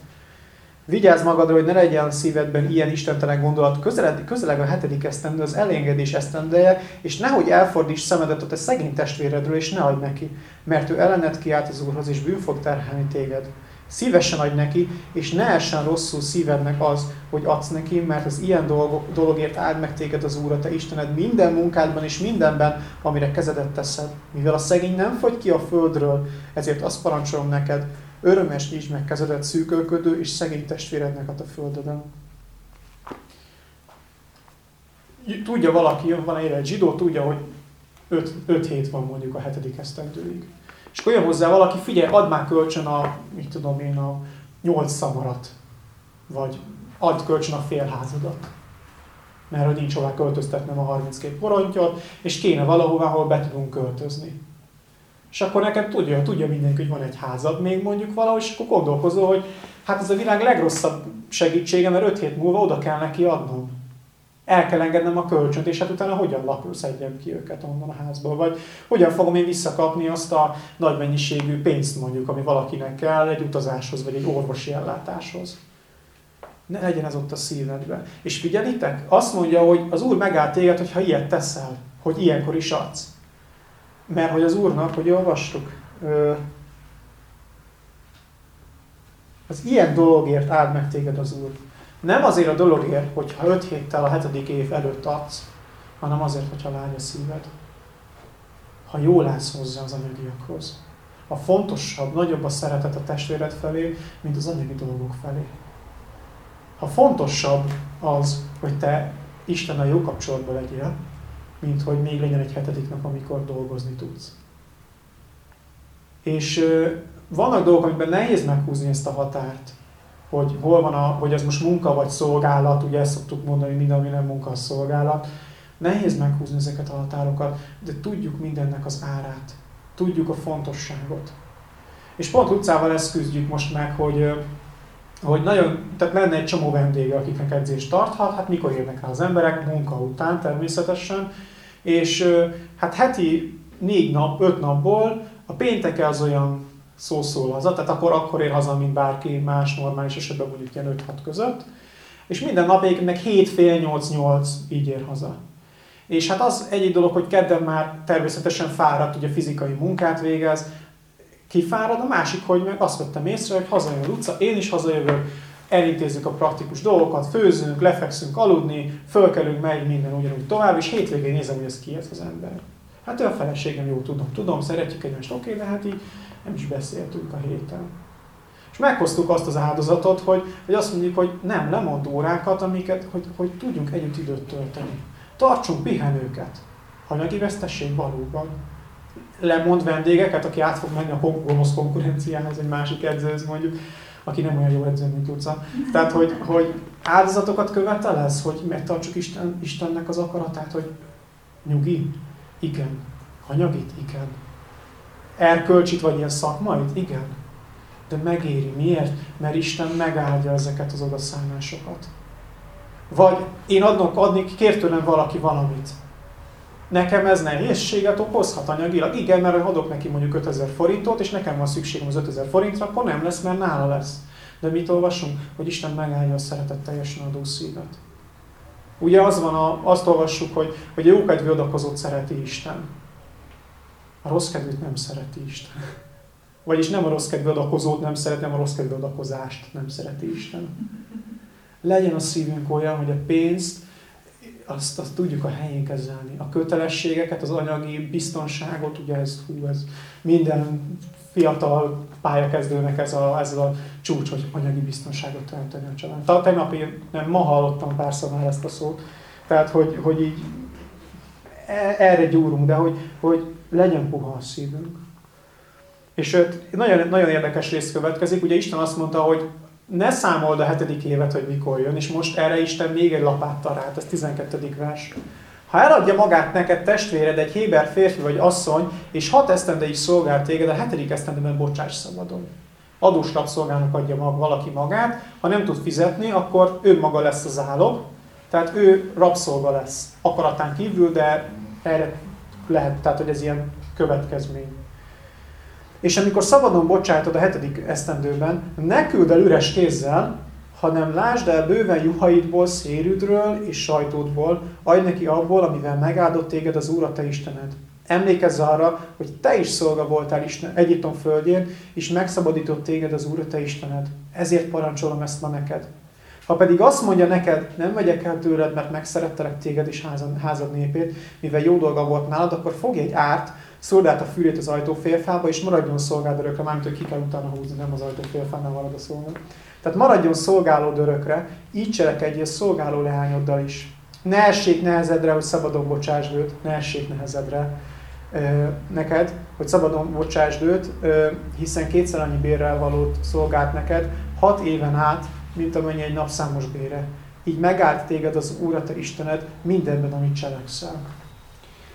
Vigyázz magadra, hogy ne legyen a szívedben ilyen istentelen gondolat. Közeleg, közeleg a hetedik esztendő, az elengedés esztendeje, és nehogy elfordíts szemedet a te szegény testvéredről, és ne adj neki, mert ő ellenet kiált az Úrhoz, és bűn fog terhelni téged. Szívesen adj neki, és ne essen rosszul szívednek az, hogy adsz neki, mert az ilyen dolgok, dologért áld meg téged az Úr, a te Istened minden munkádban és mindenben, amire kezedet teszed. Mivel a szegény nem fogy ki a földről, ezért azt parancsolom neked, örömes nyisd meg kezedet szűkölködő és szegény testvérednek a földeden. Tudja valaki, van egy zsidó, tudja, hogy 5 hét van mondjuk a hetedik esztendőig. És akkor jön hozzá valaki, figyelj, add már kölcsön a, mit tudom én, a nyolc szamarat, vagy add kölcsön a félházadat. Mert hogy nincs hová költöztetnem a 32 porontyot, és kéne valahova, ahol be tudunk költözni. És akkor neked tudja, tudja mindenki, hogy van egy házad még mondjuk valahogy, és akkor gondolkozol, hogy hát ez a világ legrosszabb segítsége, mert öt hét múlva oda kell neki adnom. El kell engednem a kölcsönt, és hát utána hogyan lakul, szedjem ki őket onnan a házból, vagy hogyan fogom én visszakapni azt a nagy mennyiségű pénzt mondjuk, ami valakinek kell egy utazáshoz, vagy egy orvosi ellátáshoz. Ne legyen ez ott a szívedben. És figyelitek, azt mondja, hogy az Úr megállt téged, hogyha ilyet teszel, hogy ilyenkor is adsz. Mert hogy az Úrnak, hogy olvastuk, az ilyen dologért áld meg téged az Úr. Nem azért a dologért, hogyha öt héttel a hetedik év előtt adsz, hanem azért, hogyha lágy a szíved. Ha jól állsz hozzá az anyagiakhoz. A fontosabb, nagyobb a szeretet a testvéred felé, mint az anyagi dolgok felé. Ha fontosabb az, hogy te Isten a jó kapcsolatban legyél, mint hogy még legyen egy hetedik nap, amikor dolgozni tudsz. És vannak dolgok, amiben nehéz meghúzni ezt a határt, hogy hol van a, hogy ez most munka vagy szolgálat, ugye ezt szoktuk mondani, hogy minden, ami nem munka, az szolgálat. Nehéz meghúzni ezeket a határokat, de tudjuk mindennek az árát. Tudjuk a fontosságot. És pont utcával ezt küzdjük most meg, hogy, hogy nagyon, tehát lenne egy csomó vendége, akiknek edzést tarthat, hát mikor érnek rá az emberek, munka után természetesen, és hát heti négy nap, öt napból a pénteke az olyan szó haza, tehát akkor, akkor ér haza, mint bárki más normális esetben mondjuk ilyen 5-6 között, és minden nap meg 7 fél 8-8 így ér haza. És hát az egyik dolog, hogy kedden már természetesen fáradt, ugye fizikai munkát végez, kifárad, a másik, hogy meg azt vettem észre, hogy hazajön a utca, én is hazajövök, elintézzük a praktikus dolgokat, főzünk, lefekszünk aludni, fölkelünk, megy minden ugyanúgy tovább, és hétvégén nézem, hogy ez ki ez az ember. Hát ő a feleségem, jó tudom, tudom, szeretjük egymást, oké, de hát így nem is beszéltünk a héten. És meghoztuk azt az áldozatot, hogy, hogy azt mondjuk, hogy nem, lemond órákat, amiket, hogy, hogy tudjunk együtt időt tölteni. Tartsunk pihenőket. Anyagi vesztesség valóban. Lemond vendégeket, aki át fog menni a gonosz konkurenciához, egy másik edzőhöz mondjuk, aki nem olyan jó edző, mint Luca. Tehát, hogy, hogy áldozatokat követel ez, hogy megtartsuk Isten, Istennek az akaratát, hogy nyugi? Igen. Anyagit? Igen erkölcsit, vagy ilyen szakmait? Igen. De megéri. Miért? Mert Isten megáldja ezeket az odaszállnásokat. Vagy én adnak, adni, kér tőlem valaki valamit. Nekem ez nehézséget okozhat anyagilag. Igen, mert adok neki mondjuk 5000 forintot, és nekem van szükségem az 5000 forintra, akkor nem lesz, mert nála lesz. De mit olvasunk? Hogy Isten megállja a szeretet teljesen adó szívet. Ugye az van, a, azt olvassuk, hogy, hogy a jókedvű adakozót szereti Isten. A rossz kedvét nem szereti Isten. Vagyis nem a rossz kedvű adakozót nem szereti, hanem a rossz kedvű adakozást nem szereti Isten. Legyen a szívünk olyan, hogy a pénzt, azt, azt tudjuk a helyén kezelni. A kötelességeket, az anyagi biztonságot, ugye ez, hú, ez minden fiatal pályakezdőnek ez a, ez a csúcs, hogy anyagi biztonságot teremteni a család. Tegnap én nem, ma hallottam párszor már ezt a szót, tehát hogy, hogy így erre gyúrunk, de hogy, hogy legyen puha a szívünk. És nagyon, nagyon érdekes rész következik, ugye Isten azt mondta, hogy ne számold a hetedik évet, hogy mikor jön, és most erre Isten még egy lapáttal rált, ez 12. vers. Ha eladja magát neked testvéred, egy héber férfi vagy asszony, és hat esztendeig szolgál téged, a hetedik esztendeben bocsáss szabadon. Adós rabszolgának adja mag, valaki magát, ha nem tud fizetni, akkor ő maga lesz az állog, tehát ő rabszolga lesz akaratán kívül, de erre lehet, tehát hogy ez ilyen következmény. És amikor szabadon bocsátod a hetedik esztendőben, ne küld el üres kézzel, hanem lásd el bőven juhaidból, szérűdről és sajtódból, adj neki abból, amivel megáldott téged az Úr a te Istened. Emlékezz arra, hogy te is szolga voltál Isten, Egyiptom földjén, és megszabadított téged az Úr a te Istened. Ezért parancsolom ezt ma neked. Ha pedig azt mondja neked, nem megyek el tőled, mert megszerettelek téged és házad, házad népét, mivel jó dolga volt nálad, akkor fogj egy árt, szóld át a fülét az ajtófélfába, és maradjon szolgáld örökre, mármint, hogy ki kell utána húzni, nem az ajtófélfánál marad a szolga. Tehát maradjon szolgáló örökre, így cselekedjél szolgáló leányoddal is. Ne essék nehezedre, hogy szabadon bocsásd őt, ne essék nehezedre neked, hogy szabadon bocsásd őt, hiszen kétszer annyi bérrel valót szolgált neked, hat éven át, mint amennyi egy napszámos bére. Így megárt téged az Úr, te Istened mindenben, amit cselekszel.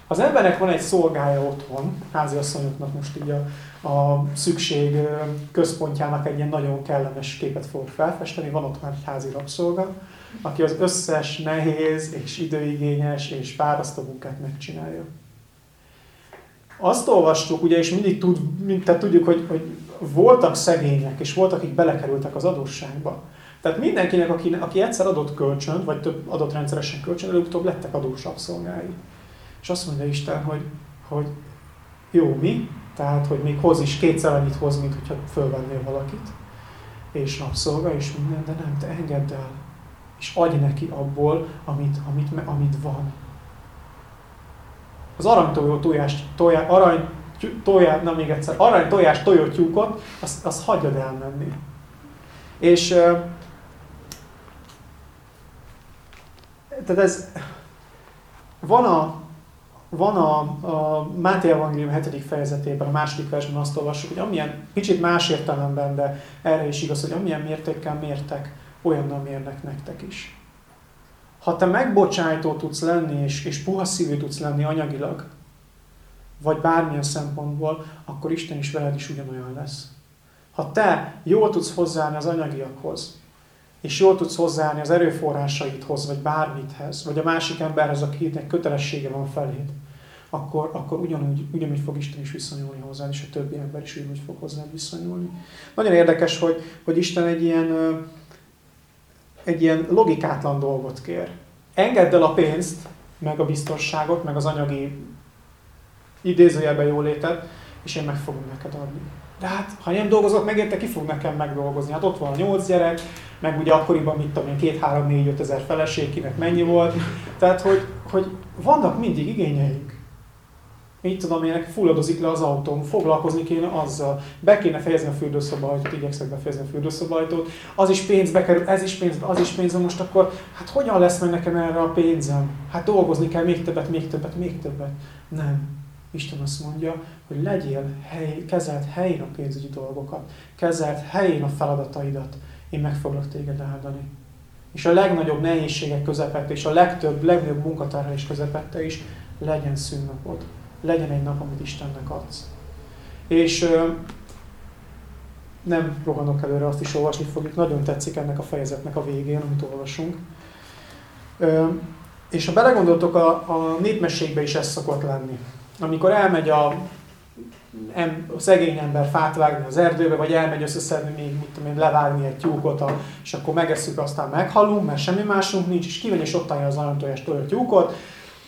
Az embernek van egy szolgája otthon, háziasszonyoknak most így a, a szükség központjának egy ilyen nagyon kellemes képet fog felfesteni. Van ott egy házi rabszolga, aki az összes nehéz és időigényes és fárasztó munkát megcsinálja. Azt olvastuk, ugye, és mindig tud, tehát tudjuk, hogy, hogy voltak szegények, és voltak, akik belekerültek az adósságba. Tehát mindenkinek, aki, aki egyszer adott kölcsönt, vagy több adott rendszeresen kölcsön, előbb-utóbb lettek adós rabszolgái. És azt mondja Isten, hogy, hogy jó, mi? Tehát, hogy még hoz is kétszer annyit hoz, mint hogyha fölvennél valakit. És rabszolga, és minden, de nem, te engedd el. És adj neki abból, amit, amit, amit van. Az aranytojó tojás, tojá, arany, tojá, na még egyszer, arany tojás tojótyúkot, azt, azt hagyjad elmenni. És tehát ez van a, van a, a Máté Evangélium 7. fejezetében, a második versben azt olvassuk, hogy amilyen, kicsit más értelemben, de erre is igaz, hogy amilyen mértékkel mértek, olyannal mérnek nektek is. Ha te megbocsájtó tudsz lenni, és, és puha szívű tudsz lenni anyagilag, vagy bármilyen szempontból, akkor Isten is veled is ugyanolyan lesz. Ha te jól tudsz hozzáállni az anyagiakhoz, és jól tudsz hozzáállni az erőforrásaidhoz, vagy bármithez, vagy a másik emberhez, akinek kötelessége van feléd, akkor, akkor ugyanúgy, ugyanúgy fog Isten is viszonyulni hozzá, és a többi ember is ugyanúgy fog hozzá viszonyulni. Nagyon érdekes, hogy, hogy Isten egy ilyen, egy ilyen logikátlan dolgot kér. Engedd el a pénzt, meg a biztonságot, meg az anyagi idézőjelben jólétet, és én meg fogom neked adni. De hát, ha nem dolgozok meg érte, ki fog nekem megdolgozni? Hát ott van a nyolc gyerek, meg ugye akkoriban, mit tudom én, két, három, négy, öt ezer feleség, kinek mennyi volt. Tehát, hogy, hogy vannak mindig igényeink. Így tudom, én fulladozik le az autóm, foglalkozni kéne azzal, be kéne fejezni a fürdőszobajtót, igyekszek befejezni a fürdőszobajtót, az is pénzbe kerül, ez is pénzbe, az is pénzbe, most akkor hát hogyan lesz meg nekem erre a pénzem? Hát dolgozni kell még többet, még többet, még többet. Nem. Isten azt mondja, hogy legyél hely, kezelt helyén a pénzügyi dolgokat, kezelt helyén a feladataidat, én meg foglak téged áldani. És a legnagyobb nehézségek közepette, és a legtöbb, legnagyobb munkatárhelés közepette is legyen szünnapod. Legyen egy nap, amit Istennek adsz. És ö, nem rohanok előre, azt is olvasni fogjuk. Nagyon tetszik ennek a fejezetnek a végén, amit olvasunk. Ö, és ha belegondoltok, a, a népmességbe is ez szokott lenni. Amikor elmegy a em, a szegény ember fát vágni az erdőbe, vagy elmegy összeszedni még, mit tudom én, levágni egy tyúkot, a, és akkor megesszük, aztán meghalunk, mert semmi másunk nincs, és kimegy és ott állja az aranytojás tojó tyúkot,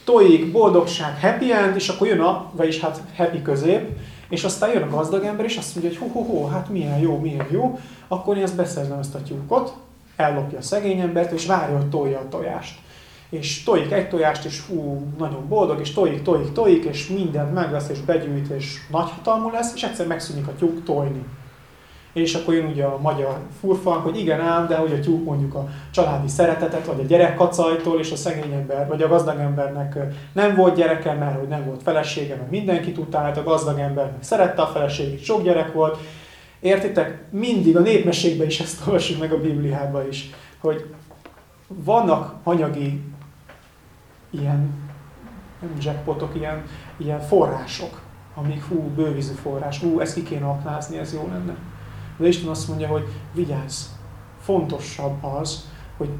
tojik, boldogság, happy end, és akkor jön a, vagyis hát happy közép, és aztán jön a gazdag ember, és azt mondja, hogy hú, hú, hú, hát milyen jó, milyen jó, akkor én ezt beszerzem ezt a tyúkot, ellopja a szegény embert, és várja, hogy tolja a tojást és tojik egy tojást, és hú, nagyon boldog, és tojik, tojik, tojik, és mindent megvesz, és begyűjt, és nagyhatalmú lesz, és egyszer megszűnik a tyúk tojni. És akkor jön ugye a magyar furfang, hogy igen ám, de hogy a tyúk mondjuk a családi szeretetet, vagy a gyerekkacajtól, és a szegény ember, vagy a gazdag embernek nem volt gyereke, mert hogy nem volt felesége, mert mindenkit utált, a gazdag ember szerette a feleségét, sok gyerek volt. Értitek? Mindig a népmeségben is ezt olvassuk meg a Bibliában is, hogy vannak anyagi ilyen nem jackpotok, ilyen, ilyen források, amik hú, bővízű forrás, hú, ezt ki kéne aknázni, ez jó lenne. De Isten azt mondja, hogy vigyázz, fontosabb az, hogy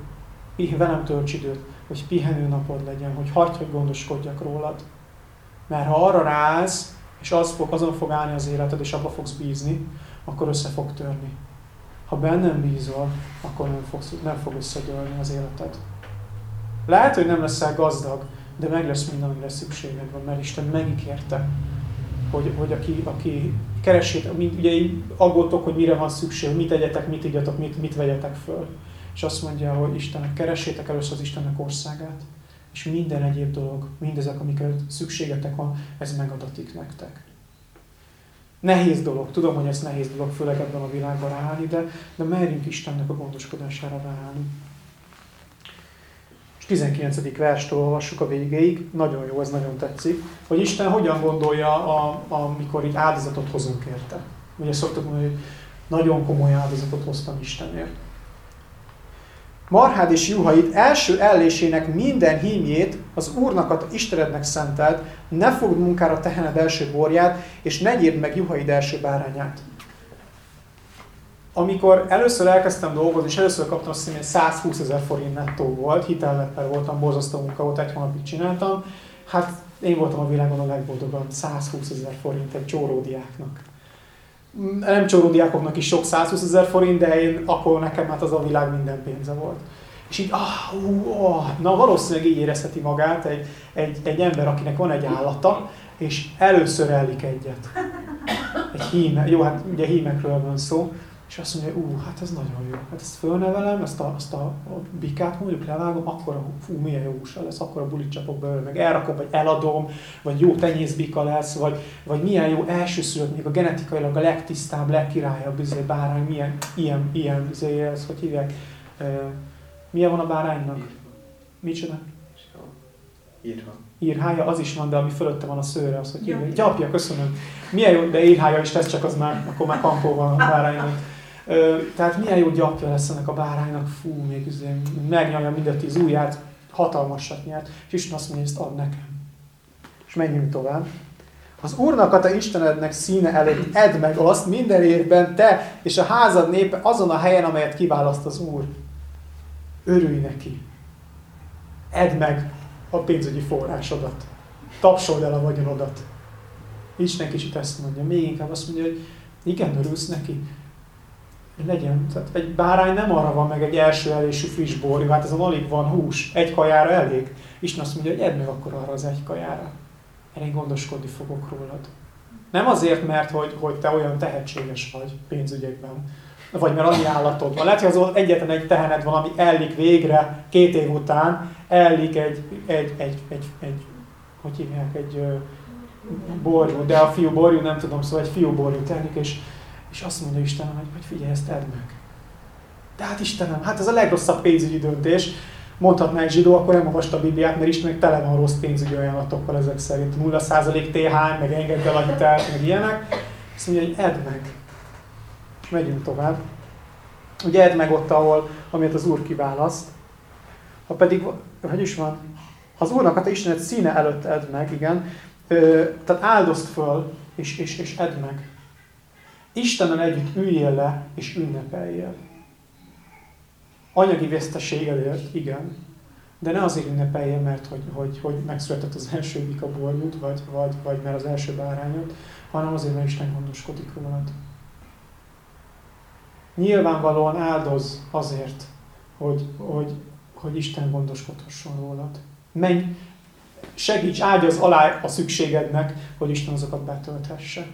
velem tölts időt, hogy pihenő napod legyen, hogy hagyj, hogy gondoskodjak rólad. Mert ha arra ráz, és az fog, azon fog állni az életed, és abba fogsz bízni, akkor össze fog törni. Ha bennem bízol, akkor nem, fogsz, nem fog összedőlni az életed. Lehet, hogy nem leszel gazdag, de meg lesz minden, amire szükséged van, mert Isten megígérte, hogy, hogy aki, aki keresét, mint, ugye aggódtok, hogy mire van szükség, mit egyetek, mit igyatok, mit, mit vegyetek föl. És azt mondja, hogy Istennek keressétek először az Istennek országát, és minden egyéb dolog, mindezek, amiket szükségetek van, ez megadatik nektek. Nehéz dolog, tudom, hogy ez nehéz dolog, főleg ebben a világban ráállni, de, de merjünk Istennek a gondoskodására ráállni. 19. verstől olvassuk a végéig, nagyon jó, ez nagyon tetszik, hogy Isten hogyan gondolja, a, amikor itt áldozatot hozunk érte. Ugye szoktuk mondani, hogy nagyon komoly áldozatot hoztam Istenért. marhád és juhait, első ellésének minden hímjét az Úrnak, a Istenednek szentelt, ne fogd munkára tehened első borját, és ne nyírd meg juhaid első bárányát. Amikor először elkezdtem dolgozni, és először kaptam azt hiszem, 120 ezer forint nettó volt, hitellepper voltam, borzasztó munka volt, egy hónapig csináltam, hát én voltam a világon a legboldogabb, 120 ezer forint egy csóródiáknak nem csóródiákoknak is sok 120 ezer forint, de én akkor nekem hát az a világ minden pénze volt. És így, ah, ú, oh, na valószínűleg így érezheti magát egy, egy, egy ember, akinek van egy állata, és először ellik egyet. Egy híme, jó, hát ugye hímekről van szó, és azt mondja, ú, hát ez nagyon jó. Hát ezt fölnevelem, ezt a, ezt a, a bikát mondjuk levágom, akkor a, fú, milyen jó húsa lesz, akkor a bulit csapok belőle, meg elrakom, vagy eladom, vagy jó tenyészbika lesz, vagy, vagy milyen jó elsőszülött, még a genetikailag a legtisztább, legkirályabb izé, bárány, milyen, ilyen, ilyen, izé, ez, hogy hívják, e, milyen van a báránynak? Micsoda? Írha. Írhája, az is van, de ami fölötte van a szőre, az, hogy hívják. Gyapja, köszönöm. Milyen jó, de írhája is tesz, csak az már, akkor már kampó van a báránynak. Tehát milyen jó gyapja lesz ennek a báránynak, fú, még üzé, megnyalja mind tíz ujját, hatalmasat nyert, és Isten azt mondja, ezt ad nekem. És menjünk tovább. Az Úrnak a te Istenednek színe előtt edd meg azt minden évben te és a házad népe azon a helyen, amelyet kiválaszt az Úr. Örülj neki. Edd meg a pénzügyi forrásodat. Tapsold el a vagyonodat. Isten kicsit ezt mondja. Még inkább azt mondja, hogy igen, örülsz neki legyen. Tehát egy bárány nem arra van meg egy első elésű friss bor, hát ez alig van hús, egy kajára elég. Isten azt mondja, hogy edd meg akkor arra az egy kajára. Én gondoskodni fogok rólad. Nem azért, mert hogy, hogy te olyan tehetséges vagy pénzügyekben, vagy mert annyi állatod van. Lehet, hogy az egyetlen egy tehened van, ami ellik végre két év után, ellik egy, egy, egy, egy, egy hogy hívják, egy borjú, de a fiú borjú, nem tudom, szóval egy fiú borjú ellik, és és azt mondja Istenem, hogy, hogy figyelj, ezt tedd meg. De hát Istenem, hát ez a legrosszabb pénzügyi döntés. Mondhatná egy zsidó, akkor nem olvasta a Bibliát, mert Isten még tele van rossz pénzügyi ajánlatokkal ezek szerint. 0% TH, meg engedd el a hitelt, meg ilyenek. Azt mondja, hogy edd meg. És megyünk tovább. Ugye edd meg ott, ahol, amit az Úr kiválaszt. Ha pedig, hogy is van, az Úrnak a te Istenet színe előtt edd meg, igen. Ö, tehát áldozd föl, és, és, és edd meg. Istenen együtt üljél le, és ünnepeljél. Anyagi veszteségedért, igen, de ne azért ünnepeljél, mert hogy, hogy, hogy megszületett az első bika borjút, vagy, vagy, vagy mert az első bárányot, hanem azért, mert Isten gondoskodik rólad. Nyilvánvalóan áldoz azért, hogy, hogy, hogy Isten gondoskodhasson rólad. Menj, segíts, áldjaz alá a szükségednek, hogy Isten azokat betölthesse.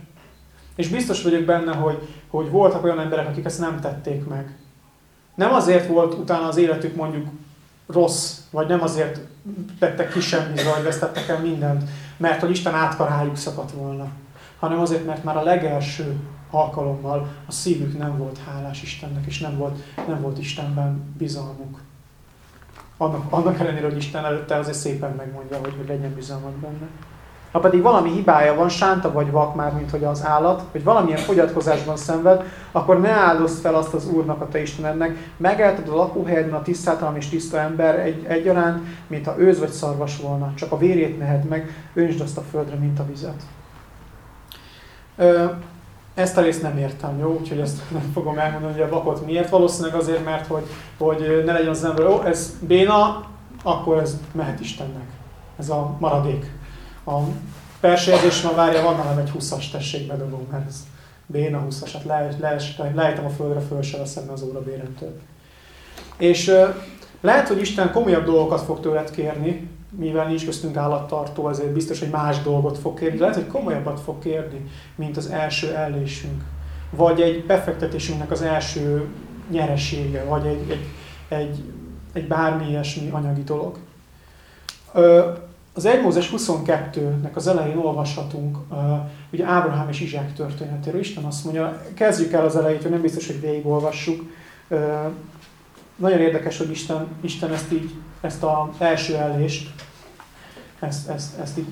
És biztos vagyok benne, hogy, hogy voltak olyan emberek, akik ezt nem tették meg. Nem azért volt utána az életük mondjuk rossz, vagy nem azért tettek ki semmit, vagy vesztettek el mindent, mert hogy Isten átkar rájuk szakadt volna, hanem azért, mert már a legelső alkalommal a szívük nem volt hálás Istennek, és nem volt, nem volt Istenben bizalmuk. Annak, annak ellenére, hogy Isten előtte azért szépen megmondja, hogy, hogy legyen bizalmat benne. Ha pedig valami hibája van, sánta vagy vak már, mint hogy az állat, vagy valamilyen fogyatkozásban szenved, akkor ne áldozd fel azt az Úrnak, a te Istenednek, megelted a lakóhelyedben a tisztátalan és tiszta ember egy, egyaránt, mint ha őz vagy szarvas volna. Csak a vérét nehed meg, öntsd azt a földre, mint a vizet. Ö, ezt a részt nem értem, jó? Úgyhogy ezt nem fogom elmondani, hogy a vakot miért. Valószínűleg azért, mert hogy, hogy ne legyen az ember, jó, ez béna, akkor ez mehet Istennek. Ez a maradék a persejezés ma várja, van nálam egy 20-as, tessék bedobom, mert ez béna 20-as, hát le, le, a földre, föl se veszem az óra béremtől. És lehet, hogy Isten komolyabb dolgokat fog tőled kérni, mivel nincs köztünk állattartó, ezért biztos, hogy más dolgot fog kérni. Lehet, hogy komolyabbat fog kérni, mint az első ellésünk. Vagy egy befektetésünknek az első nyeresége, vagy egy, egy, egy, egy bármi ilyesmi anyagi dolog. Az 1 Mózes 22-nek az elején olvashatunk uh, ugye Ábrahám és Izsák történetéről. Isten azt mondja, kezdjük el az elejét, hogy nem biztos, hogy végigolvassuk. Uh, nagyon érdekes, hogy Isten, Isten ezt így, ezt az első ellést, ezt, ezt, ezt így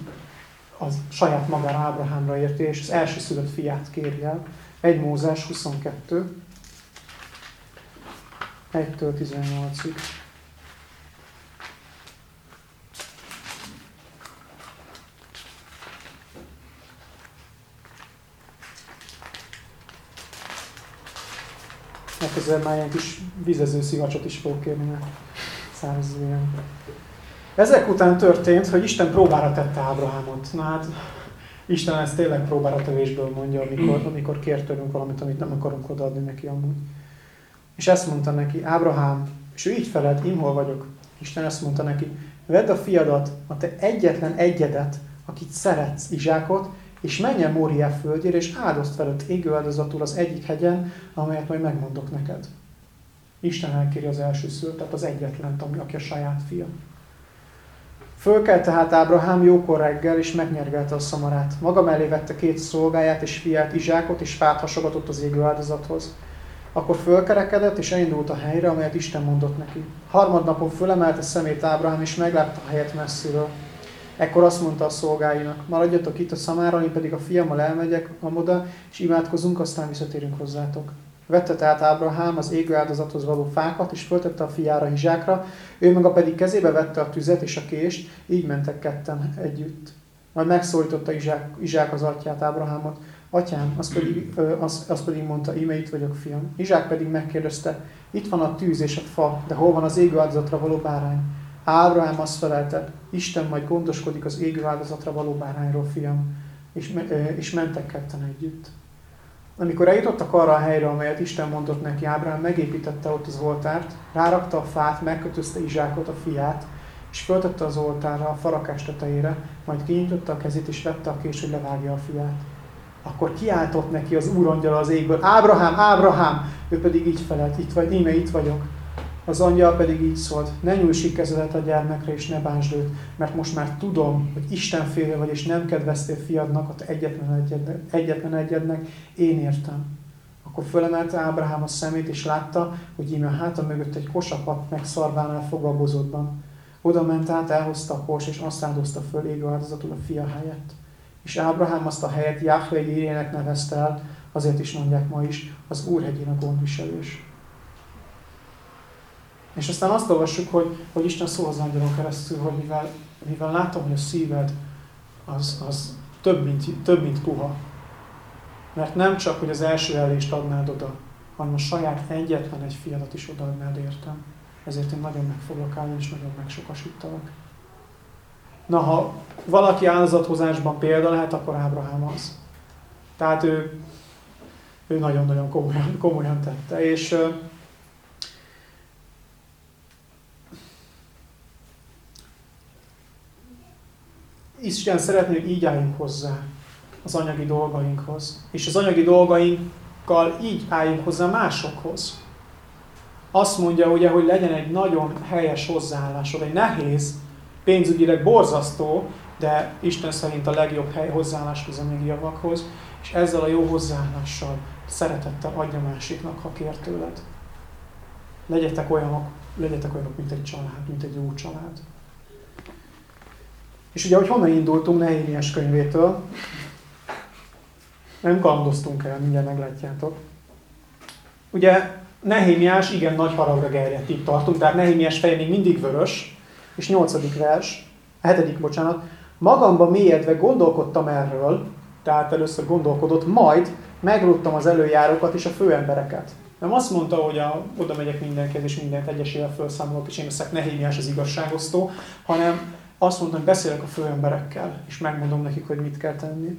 az saját magára Ábrahámra érti, és az első szülött fiát kéri el. 1 Mózes 22. 1-től 18-ig. Legközelebb már ilyen kis vizező szivacsot is fogok kérni, mert. Ezek után történt, hogy Isten próbára tette Ábrahámot. Na hát, Isten ezt tényleg próbára tevésből mondja, amikor, amikor kér tőlünk valamit, amit nem akarunk odaadni neki amúgy. És ezt mondta neki, Ábrahám, és ő így felelt, én hol vagyok. Isten ezt mondta neki, vedd a fiadat, a te egyetlen egyedet, akit szeretsz, Izsákot, és menj el Móriá földjére, és áldozd felett égő áldozatul az egyik hegyen, amelyet majd megmondok neked. Isten elkéri az első szült, tehát az egyetlen, ami, aki a saját fia. Fölkelt tehát Ábrahám jókor reggel, és megnyergelte a szamarát. Maga mellé vette két szolgáját és fiát, Izsákot, és fát hasogatott az égő áldozathoz. Akkor fölkerekedett, és elindult a helyre, amelyet Isten mondott neki. Harmadnapon fölemelte szemét Ábrahám, és meglátta a helyet messziről. Ekkor azt mondta a szolgáinak, maradjatok itt a szamára, én pedig a fiammal elmegyek amoda, és imádkozunk, aztán visszatérünk hozzátok. Vette tehát Ábrahám az égő áldozathoz való fákat, és föltette a fiára Izsákra, ő maga pedig kezébe vette a tüzet és a kést, így mentek ketten együtt. Majd megszólította Izsák, Izsák az atyát, Ábrahámot, atyám, az pedig, az, az pedig mondta, íme itt vagyok, fiam. Izsák pedig megkérdezte, itt van a tűz és a fa, de hol van az égő áldozatra való bárány? Ábrahám azt felelte, Isten majd gondoskodik az égő áldozatra való bárányról, fiam, és, és mentek ketten együtt. Amikor eljutottak arra a helyre, amelyet Isten mondott neki, Ábrahám megépítette ott az oltárt, rárakta a fát, megkötözte Izsákot, a fiát, és föltette az oltárra a farakás tetejére, majd kinyitotta a kezét, és vette a kés, hogy levágja a fiát. Akkor kiáltott neki az úrongyal az égből, Ábrahám, Ábrahám! Ő pedig így felelt, itt vagy, íme itt vagyok. Az angyal pedig így szólt, ne nyújts kezedet a gyermekre, és ne bánsd őt, mert most már tudom, hogy Isten félre vagy, és nem kedveztél fiadnak, a egyetlen egyednek, egyetlen egyednek, én értem. Akkor fölemelte Ábrahám a szemét, és látta, hogy íme a háta mögött egy kosapat megszarvánál fog a bozótban. Oda ment át, elhozta a kos, és azt áldozta föl égő áldozatul a fia helyett. És Ábrahám azt a helyet Jáhve érének nevezte el, azért is mondják ma is, az Úrhegyén a gondviselés. És aztán azt olvassuk, hogy, hogy Isten szól az angyalon keresztül, hogy mivel, mivel látom, hogy a szíved az, az több, mint, több, mint puha. Mert nem csak, hogy az első elést adnád oda, hanem a saját egyetlen egy fiadat is odaadnád értem. Ezért én nagyon meg foglak állni, és nagyon megsokasítalak. Na, ha valaki áldozathozásban példa lehet, akkor Ábrahám az. Tehát ő, ő nagyon-nagyon komolyan, komolyan tette. És Isten szeretné, hogy így álljunk hozzá az anyagi dolgainkhoz. És az anyagi dolgainkkal így álljunk hozzá másokhoz. Azt mondja ugye, hogy legyen egy nagyon helyes hozzáállásod, egy nehéz, pénzügyileg borzasztó, de Isten szerint a legjobb hely hozzáállás az anyagi javakhoz, és ezzel a jó hozzáállással, szeretettel adja másiknak, ha kér tőled. Legyetek olyanok, legyetek olyanok, mint egy család, mint egy jó család. És ugye, hogy honnan indultunk Nehémiás könyvétől, nem kalandoztunk el, mindjárt meglátjátok. Ugye Nehémiás igen nagy haragra gerjedt, itt tartunk, tehát Nehémiás feje még mindig vörös, és nyolcadik vers, hetedik, bocsánat, magamba mélyedve gondolkodtam erről, tehát először gondolkodott, majd megrúgtam az előjárókat és a főembereket. Nem azt mondta, hogy a, oda megyek mindenkihez, és mindent egyesével felszámolok, és én leszek Nehémiás az igazságosztó, hanem azt mondta, hogy beszélek a főemberekkel, és megmondom nekik, hogy mit kell tenni.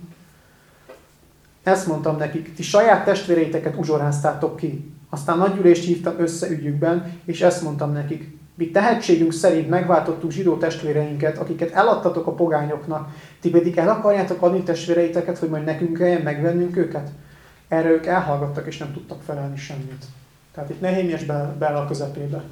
Ezt mondtam nekik, ti saját testvéreiteket uzsoráztátok ki. Aztán nagyülést hívtam össze ügyükben, és ezt mondtam nekik. Mi tehetségünk szerint megváltottuk zsidó testvéreinket, akiket eladtatok a pogányoknak, ti pedig el akarjátok adni testvéreiteket, hogy majd nekünk kelljen megvennünk őket? Erre ők elhallgattak, és nem tudtak felelni semmit. Tehát itt Nehémies be, a közepébe.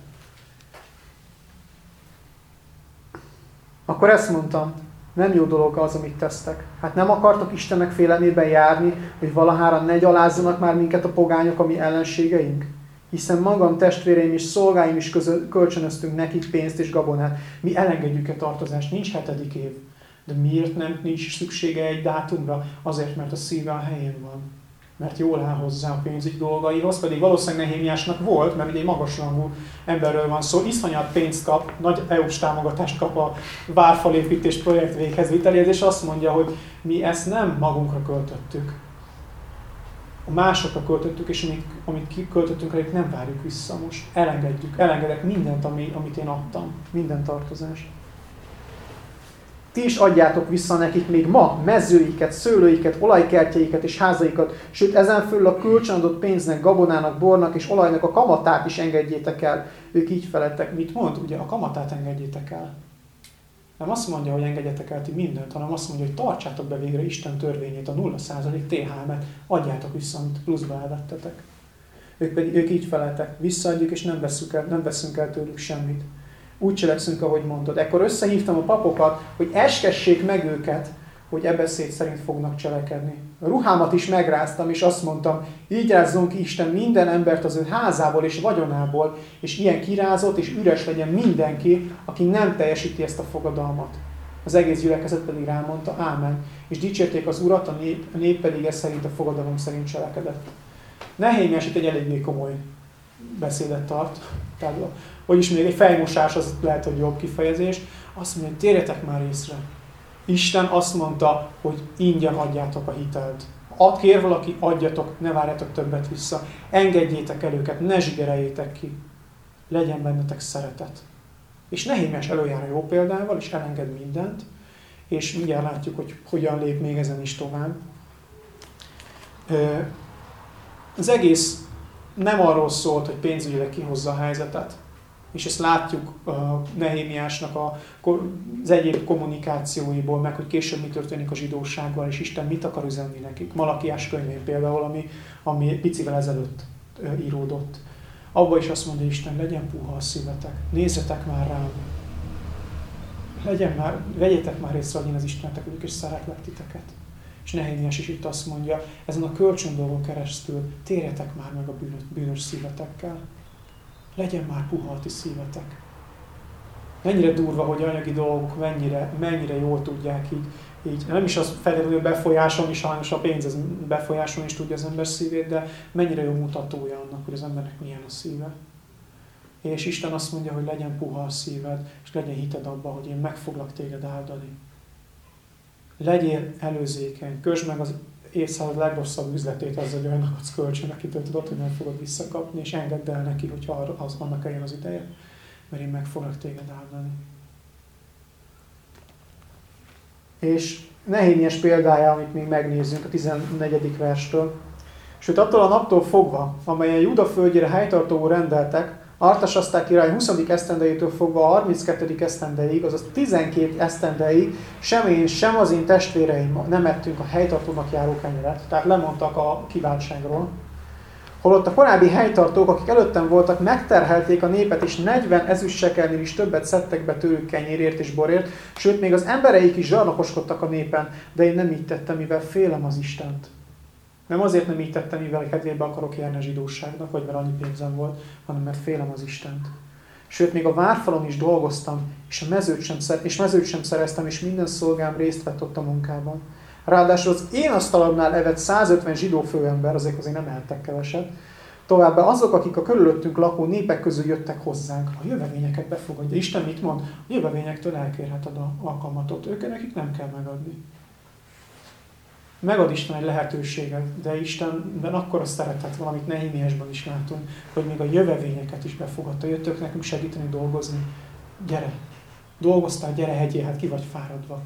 Akkor ezt mondtam, nem jó dolog az, amit tesztek. Hát nem akartok Istennek félemében járni, hogy valahára ne gyalázzanak már minket a pogányok, ami ellenségeink? Hiszen magam, testvéreim és szolgáim is közö, kölcsönöztünk nekik pénzt és gabonát. Mi elengedjük a tartozást, nincs hetedik év. De miért nem nincs szüksége egy dátumra? Azért, mert a szíve a helyén van. Mert jól áll hozzá a pénzügyi dolgaihoz, pedig valószínűleg Nehémiásnak volt, mert ugye egy magasrangú emberről van szó, iszonyat pénzt kap, nagy EU-s támogatást kap a várfalépítés projekt véghez viteléhez, és azt mondja, hogy mi ezt nem magunkra költöttük, a másokra költöttük, és amit, amit kiköltöttünk, elég nem várjuk vissza most. Elengedjük, elengedek mindent, ami, amit én adtam, minden tartozást. Ti is adjátok vissza nekik még ma mezőiket, szőlőiket, olajkertjeiket és házaikat, sőt ezen fölül a kölcsönadott pénznek, gabonának, bornak és olajnak a kamatát is engedjétek el. Ők így felettek. Mit mond? Ugye a kamatát engedjétek el. Nem azt mondja, hogy engedjetek el ti mindent, hanem azt mondja, hogy tartsátok be végre Isten törvényét, a 0% THM-et, adjátok vissza, amit pluszba elvettetek. Ők pedig ők így feleltek, visszaadjuk, és nem veszünk el, nem veszünk el tőlük semmit. Úgy cselekszünk, ahogy mondod. Ekkor összehívtam a papokat, hogy eskessék meg őket, hogy ebeszéd szerint fognak cselekedni. A ruhámat is megráztam, és azt mondtam, így rázzon Isten minden embert az ő házából és vagyonából, és ilyen kirázott és üres legyen mindenki, aki nem teljesíti ezt a fogadalmat. Az egész gyülekezet pedig rámondta, ámen. És dicsérték az urat, a nép, a nép pedig ez szerint a fogadalom szerint cselekedett. Nehémiás itt egy eléggé komoly beszédet tart. Tehát, vagyis még egy fejmosás, az lehet, hogy jobb kifejezés. Azt mondja, hogy térjetek már észre, Isten azt mondta, hogy ingyen adjátok a hitelt. Ad kér valaki, adjatok, ne várjatok többet vissza. Engedjétek el őket, ne zsigereljétek ki. Legyen bennetek szeretet. És Nehémes előjár a jó példával, és elenged mindent, és mindjárt látjuk, hogy hogyan lép még ezen is tovább. Az egész nem arról szólt, hogy pénzügyileg kihozza a helyzetet, és ezt látjuk a Nehémiásnak a, az egyéb kommunikációiból, meg hogy később mi történik a zsidósággal, és Isten mit akar üzenni nekik. Malakiás könyvén például, ami, ami picivel ezelőtt íródott. Abba is azt mondja Isten, legyen puha a szívetek, nézzetek már rám, legyen már, vegyétek már részre, hogy én az Istenetek vagyok, és szeretlek titeket. És Nehémiás is itt azt mondja, ezen a kölcsön dolgon keresztül térjetek már meg a bűnös, bűnös szívetekkel legyen már puha a ti szívetek. Mennyire durva, hogy anyagi dolgok mennyire, mennyire jól tudják így, így nem is az feltétlenül befolyásolni, sajnos a pénz ez befolyásolni is tudja az ember szívét, de mennyire jó mutatója annak, hogy az embernek milyen a szíve. És Isten azt mondja, hogy legyen puha a szíved, és legyen hited abba, hogy én meg foglak téged áldani. Legyél előzékeny, közd meg az évszázad legrosszabb üzletét azzal, hogy olyannak adsz kölcsön, akitől tudod, hogy nem fogod visszakapni, és engedd el neki, hogyha az, annak eljön az ideje, mert én meg foglak téged áldani. És Nehémies példája, amit még megnézzünk a 14. verstől. Sőt, attól a naptól fogva, amelyen Juda földjére helytartóul rendeltek, Artasaszták király 20. esztendejétől fogva a 32. esztendeig, azaz 12 esztendeig sem én, sem az én testvéreim nem ettünk a helytartónak járó kenyeret, tehát lemondtak a kiváltságról. Holott a korábbi helytartók, akik előttem voltak, megterhelték a népet, és 40 ezüstsekelnél is többet szedtek be tőlük kenyérért és borért, sőt, még az embereik is zsarnokoskodtak a népen, de én nem így tettem, mivel félem az Istent. Nem azért nem így tettem, mivel kedvébe akarok járni a zsidóságnak, vagy mert annyi pénzem volt, hanem mert félem az Istent. Sőt, még a várfalon is dolgoztam, és, a mezőt sem, és mezőt sem szereztem, és minden szolgám részt vett ott a munkában. Ráadásul az én asztalomnál evett 150 zsidó főember, azért azért nem eltek keveset. Továbbá azok, akik a körülöttünk lakó népek közül jöttek hozzánk, a jövevényeket befogadja. Isten mit mond? A jövevényektől elkérheted a alkalmatot. Ők nekik nem kell megadni megad Isten egy lehetőséget, de Istenben akkor a szeretet valamit Nehémiásban is látunk, hogy még a jövevényeket is befogadta. Jöttök nekünk segíteni dolgozni. Gyere! Dolgoztál, gyere hegyé, hát ki vagy fáradva.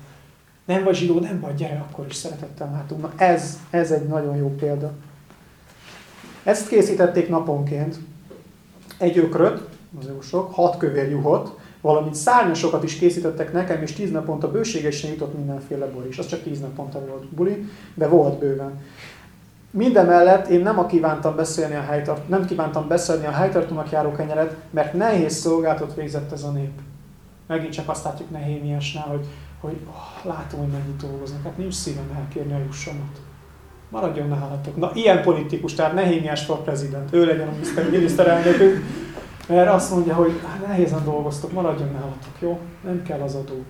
Nem vagy zsidó, nem vagy, gyere, akkor is szeretettel látunk. Na ez, ez egy nagyon jó példa. Ezt készítették naponként. Egy ökröt, az jó sok, hat kövér juhot, valamint szárnyasokat is készítettek nekem, és tíz naponta bőségesen jutott mindenféle bor is. Az csak tíz naponta volt buli, de volt bőven. Mindemellett én nem a kívántam beszélni a helytart, nem kívántam beszélni a helytartónak járó kenyeret, mert nehéz szolgálatot végzett ez a nép. Megint csak azt látjuk Nehémiásnál, hogy, hogy oh, látom, hogy mennyit dolgoznak. Hát nincs szívem elkérni a jussomat. Maradjon nálatok. Na, ilyen politikus, tehát Nehémiás for prezident. Ő legyen a miniszterelnökünk. Mert azt mondja, hogy hát nehézen dolgoztok, maradjon nálatok, jó? Nem kell az adó.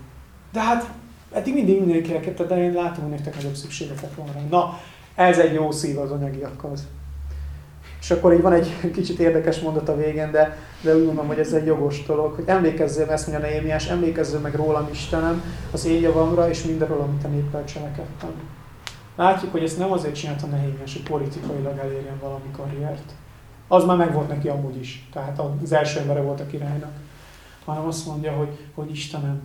De hát eddig mindig mindenki elkezdte, de én látom, hogy nektek nagyobb szükségetek van rá. Na, Ez egy jó szív az anyagiakhoz. És akkor így van egy kicsit érdekes mondat a végén, de, de úgy mondom, hogy ez egy jogos dolog, hogy emlékezzél, ezt mondja Nehémiás, emlékezzél meg rólam Istenem, az én javamra, és mindenről, amit a néppel cselekedtem. Látjuk, hogy ezt nem azért csinálta Nehémiás, hogy politikailag elérjen valami karriert. Az már meg volt neki amúgy is, tehát az első embere volt a királynak. Hanem azt mondja, hogy, hogy Istenem,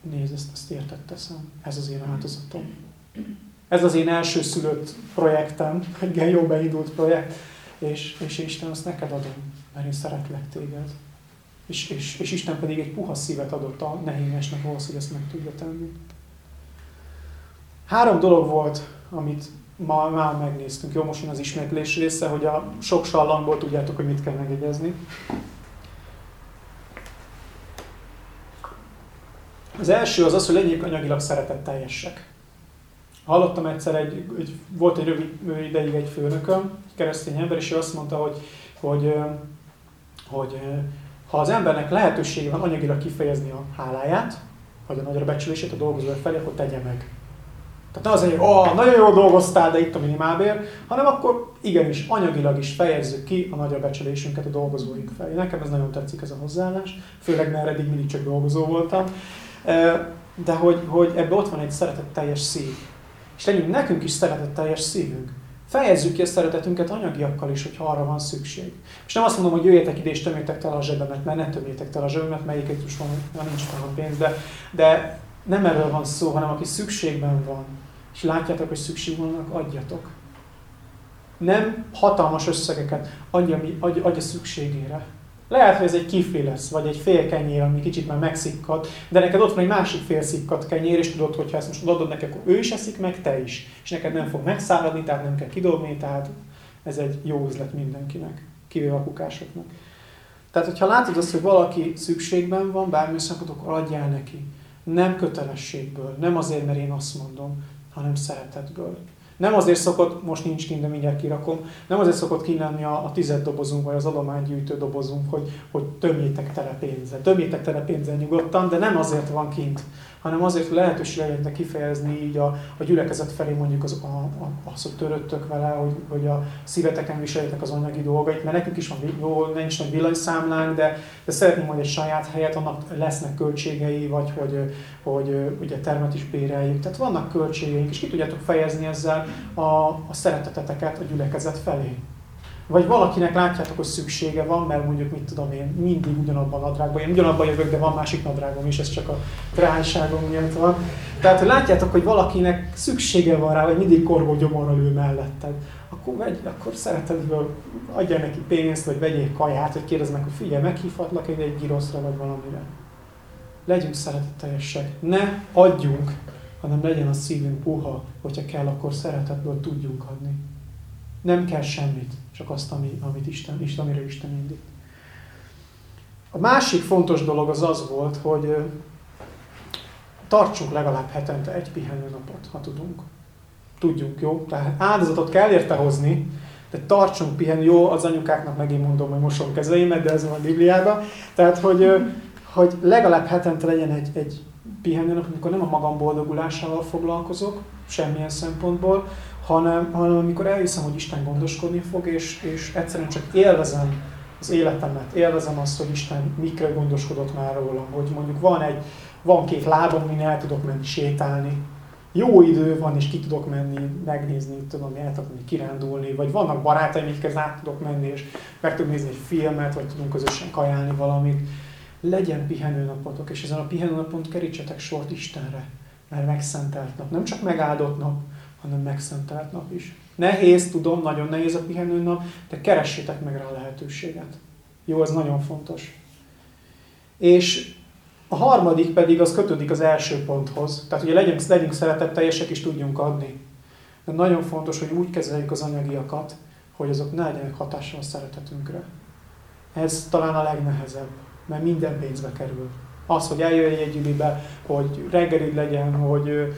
nézd, ezt, ezt értett teszem, ez az én áldozatom. Ez az én első szülött projektem, egy ilyen jó beindult projekt, és, és Isten azt neked adom, mert én szeretlek téged. És, és, és Isten pedig egy puha szívet adott a nehémesnek ahhoz, hogy ezt meg tudja tenni. Három dolog volt, amit ma már megnéztünk. Jó, most az ismétlés része, hogy a sok sallangból tudjátok, hogy mit kell megjegyezni. Az első az az, hogy legyünk anyagilag szeretetteljesek. Hallottam egyszer, egy, egy, volt egy rövid ideig egy főnököm, keresztény ember, és ő azt mondta, hogy, hogy, hogy ha az embernek lehetősége van anyagilag kifejezni a háláját, vagy a nagyra becsülését a dolgozók felé, akkor tegye meg. Tehát ne az, hogy oh, nagyon jól dolgoztál, de itt a minimálbér, hanem akkor igenis, anyagilag is fejezzük ki a nagyra becsülésünket a dolgozóink felé. Nekem ez nagyon tetszik ez a hozzáállás, főleg mert eddig mindig csak dolgozó voltam. De hogy, hogy ebben ott van egy szeretetteljes szív. És legyünk nekünk is szeretetteljes szívünk. Fejezzük ki a szeretetünket anyagiakkal is, hogyha arra van szükség. És nem azt mondom, hogy jöjjetek ide és tömjétek tele a zsebemet, mert ne tömjétek tele a zsebemet, melyiket is van, ha nincs a pénz, de, de nem erről van szó, hanem aki szükségben van, és látjátok, hogy szükség vannak, adjatok. Nem hatalmas összegeket, adja, adja, adja szükségére. Lehet, hogy ez egy kifli lesz, vagy egy fél kenyér, ami kicsit már megszikkad, de neked ott van egy másik fél szikkat kenyér, és tudod, hogy ha ezt most adod neki, akkor ő is eszik meg, te is. És neked nem fog megszáradni, tehát nem kell kidobni, tehát ez egy jó üzlet mindenkinek, kivéve a kukásoknak. Tehát, hogyha látod azt, hogy valaki szükségben van, bármi akkor adjál neki. Nem kötelességből, nem azért, mert én azt mondom, hanem szeretetből. Nem azért szokott, most nincs kint, de mindjárt kirakom, nem azért szokott kínálni a, a tized dobozunk, vagy az adománygyűjtő dobozunk, hogy, hogy tömjétek tele pénzzel. Tömjétek tele pénzzel nyugodtan, de nem azért van kint, hanem azért, hogy lehetőség legyen kifejezni így a, a gyülekezet felé mondjuk az, a, a, az, hogy töröttök vele, hogy, hogy a szíveteken viseljétek az anyagi dolgait, mert nekünk is van jó, nincs nagy villanyszámlánk, de, de szeretnénk majd egy saját helyet, annak lesznek költségei, vagy hogy, hogy ugye termet is béreljük. Tehát vannak költségeink, és ki tudjátok fejezni ezzel a, a szereteteteket a gyülekezet felé. Vagy valakinek látjátok, hogy szüksége van, mert mondjuk, mit tudom én, mindig ugyanabban a nadrágban, én ugyanabban jövök, de van másik nadrágom is, ez csak a drágyságom miatt van. Tehát, hogy látjátok, hogy valakinek szüksége van rá, vagy mindig korgó gyomorral ül melletted, akkor, vegy, akkor szeretetből adja neki pénzt, vagy vegyél kaját, vagy kérdezd meg, hogy figyelj, meghívhatlak egy, egy giroszra, vagy valamire. Legyünk szeretetteljesek. Ne adjunk, hanem legyen a szívünk puha, hogyha kell, akkor szeretetből tudjunk adni. Nem kell semmit, csak azt, ami, amit Isten, Isten, amire Isten indít. A másik fontos dolog az az volt, hogy tartsunk legalább hetente egy pihenőnapot, ha tudunk. Tudjunk, jó? Tehát áldozatot kell érte hozni, de tartsunk pihenő. Jó, az anyukáknak megint mondom, hogy mosom kezeimet, de ez van a Bibliában. Tehát, hogy, hogy legalább hetente legyen egy, egy pihenőnap, amikor nem a magam boldogulásával foglalkozok, semmilyen szempontból, hanem, hanem amikor elhiszem, hogy Isten gondoskodni fog, és, és egyszerűen csak élvezem az életemet, élvezem azt, hogy Isten mikre gondoskodott már rólam, hogy mondjuk van egy, van két lábam, amin el tudok menni sétálni, jó idő van, és ki tudok menni, megnézni, tudom, el tudok menni, kirándulni, vagy vannak barátaim, akikhez át tudok menni, és meg tudok nézni egy filmet, vagy tudunk közösen kajálni valamit. Legyen pihenőnapotok, és ezen a pihenőnapon kerítsetek sort Istenre, mert megszentelt nap. Nem csak megáldott nap, hanem megszentelt nap is. Nehéz, tudom, nagyon nehéz a pihenőnap, de keressétek meg rá a lehetőséget. Jó, ez nagyon fontos. És a harmadik pedig az kötődik az első ponthoz. Tehát ugye legyünk, legyünk szeretetteljesek és tudjunk adni. De nagyon fontos, hogy úgy kezeljük az anyagiakat, hogy azok ne legyenek hatással a szeretetünkre. Ez talán a legnehezebb, mert minden pénzbe kerül. Az, hogy eljöjj egy gyűlibe, hogy reggelid legyen, hogy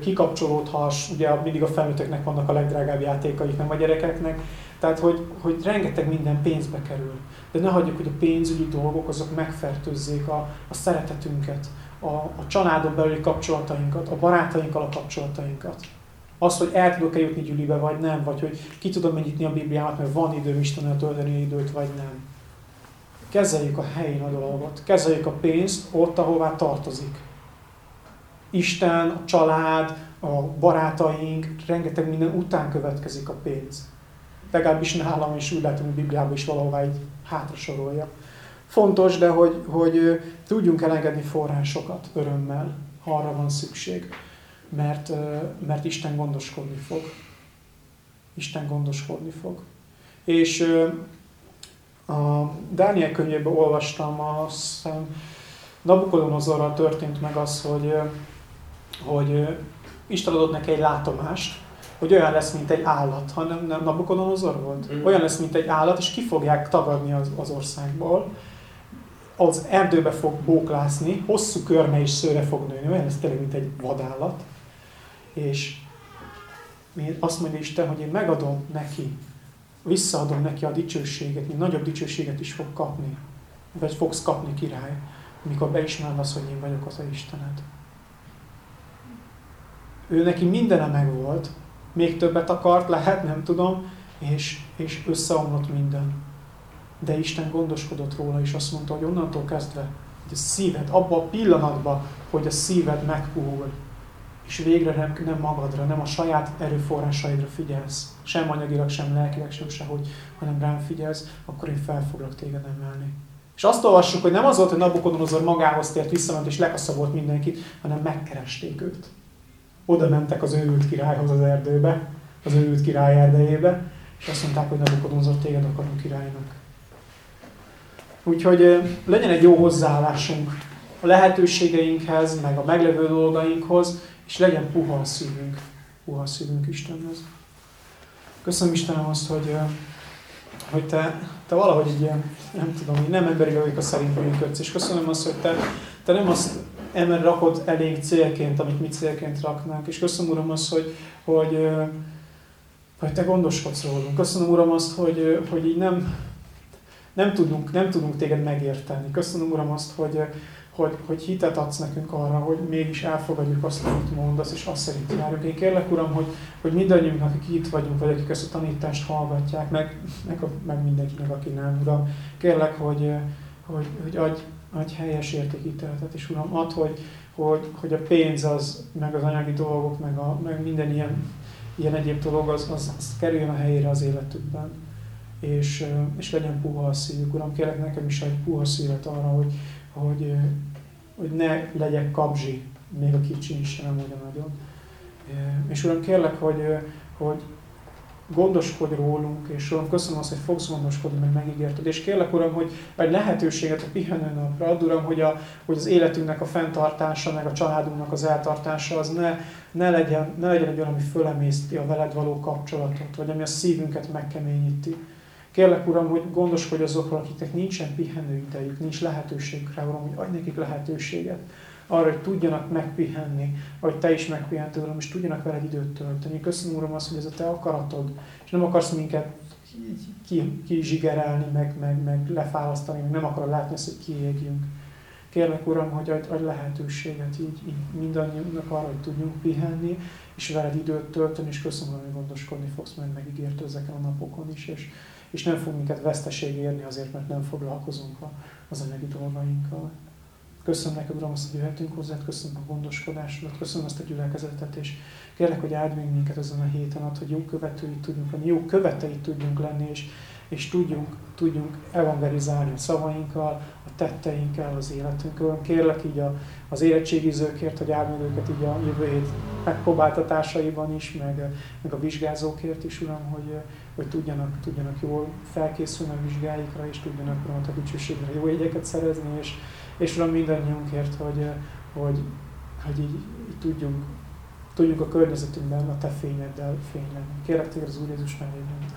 kikapcsolódhass, ugye mindig a felnőtteknek vannak a legdrágább játékaik, nem a gyerekeknek, tehát hogy, hogy rengeteg minden pénzbe kerül. De ne hagyjuk, hogy a pénzügyi dolgok azok megfertőzzék a, a szeretetünket, a, a családon belüli kapcsolatainkat, a barátainkkal a kapcsolatainkat. Az, hogy el tudok-e jutni gyűlibe, vagy nem, vagy hogy ki tudom nyitni a Bibliámat, mert van időm Istennel tölteni időt, vagy nem. Kezeljük a helyén a dolgot. Kezeljük a pénzt ott, ahová tartozik. Isten, a család, a barátaink, rengeteg minden után következik a pénz. Legalábbis nálam is úgy látom, hogy Bibliában is valahová így hátra sorolja. Fontos, de hogy, hogy tudjunk elengedni forrásokat örömmel, ha arra van szükség. Mert, mert Isten gondoskodni fog. Isten gondoskodni fog. És a Dániel könyvében olvastam, azt Nabukodonozorral történt meg az, hogy, hogy Isten adott neki egy látomást, hogy olyan lesz, mint egy állat, ha nem, nem Nabukodonozor volt? Mm. Olyan lesz, mint egy állat, és ki fogják tagadni az, az országból. Az erdőbe fog bóklászni, hosszú körme és szőre fog nőni, olyan lesz tényleg, mint egy vadállat. És azt mondja Isten, hogy én megadom neki, visszaadom neki a dicsőséget, mint nagyobb dicsőséget is fog kapni, vagy fogsz kapni király, mikor beismered azt, hogy én vagyok az a Istened. Ő neki mindene megvolt, még többet akart, lehet, nem tudom, és, és összeomlott minden. De Isten gondoskodott róla, és azt mondta, hogy onnantól kezdve, hogy a szíved, abban a pillanatban, hogy a szíved megpuhul, és végre nem, nem magadra, nem a saját erőforrásaidra figyelsz, sem anyagilag, sem lelkileg, sem sehogy, hanem rám figyelsz, akkor én fel foglak téged emelni. És azt olvassuk, hogy nem az volt, hogy Nabukodonozor magához tért, visszament és lekaszabolt mindenkit, hanem megkeresték őt oda mentek az őült királyhoz az erdőbe, az őült király erdejébe, és azt mondták, hogy Nabukodonozor téged akarunk királynak. Úgyhogy legyen egy jó hozzáállásunk a lehetőségeinkhez, meg a meglevő dolgainkhoz, és legyen puha a szívünk, puha a szívünk Istenhez. Köszönöm Istenem azt, hogy, hogy te, te valahogy egy nem tudom, nem emberi logika szerint működsz, és köszönöm azt, hogy te, te nem azt ember rakod elég célként, amit mi célként raknánk. És köszönöm, Uram, azt, hogy, hogy, hogy Te gondoskodsz rólunk. Köszönöm, Uram, azt, hogy, hogy így nem, nem, tudunk, nem tudunk Téged megérteni. Köszönöm, Uram, azt, hogy, hogy, hogy hitet adsz nekünk arra, hogy mégis elfogadjuk azt, amit mondasz, és azt szerint járunk. Én kérlek, Uram, hogy, hogy mindannyiunk, akik itt vagyunk, vagy akik ezt a tanítást hallgatják, meg, meg, meg mindenkinek, aki nem, Uram, kérlek, hogy, hogy, hogy adj, adj helyes értékítéletet, és Uram, add, hogy, hogy, hogy a pénz az, meg az anyagi dolgok, meg, a, meg minden ilyen, ilyen egyéb dolog, az, az, az kerüljön a helyére az életükben. És, és legyen puha a szívük. Uram, kérlek nekem is egy puha szívet arra, hogy, hogy, hogy ne legyek kapzsi, még a kicsi is, nem ugyan nagyon. És Uram, kérlek, hogy, hogy gondoskodj rólunk, és Uram, köszönöm azt, hogy fogsz gondoskodni, meg megígérted. És kérlek, Uram, hogy egy lehetőséget a pihenő napra ad, Uram, hogy, a, hogy az életünknek a fenntartása, meg a családunknak az eltartása, az ne, ne, legyen, ne legyen egy olyan, ami fölemészti a veled való kapcsolatot, vagy ami a szívünket megkeményíti. Kérlek, Uram, hogy gondoskodj azokról, akiknek nincsen pihenő idejük, nincs lehetőségük rá, Uram, hogy adj nekik lehetőséget arra, hogy tudjanak megpihenni, ahogy Te is megpihentél, Uram, és tudjanak veled időt tölteni. Köszönöm, Uram, azt, hogy ez a Te akaratod, és nem akarsz minket kizsigerelni, ki meg, meg, meg lefálasztani, meg nem akarod látni azt, hogy kiégjünk. Kérlek, Uram, hogy adj, adj lehetőséget így, így mindannyiunknak arra, hogy tudjunk pihenni, és veled időt tölteni, és köszönöm, hogy gondoskodni fogsz, mert megígértő ezeken a napokon is, és, és nem fog minket veszteség érni azért, mert nem foglalkozunk az anyagi dolgainkkal. Köszönöm neked, Uram, azt, hogy jöhetünk hozzád, köszönöm a gondoskodásodat, köszönöm azt a gyülekezetet, és kérlek, hogy áld minket ezen a héten, ad, hogy jó követői tudjunk lenni, jó követei tudjunk lenni, és, és tudjunk, tudjunk evangelizálni a szavainkkal, a tetteinkkel, az életünkről. Kérlek így a, az érettségizőkért, hogy áld őket így a jövő hét megpróbáltatásaiban is, meg, meg a vizsgázókért is, Uram, hogy, hogy tudjanak, tudjanak jól felkészülni a vizsgáikra, és tudjanak a dicsőségre jó jegyeket szerezni, és, és Uram mindannyiunkért, hogy, hogy, hogy így, így tudjunk, tudjunk a környezetünkben a Te fényeddel fényleni. Kérlek téged az Úr Jézus nevében.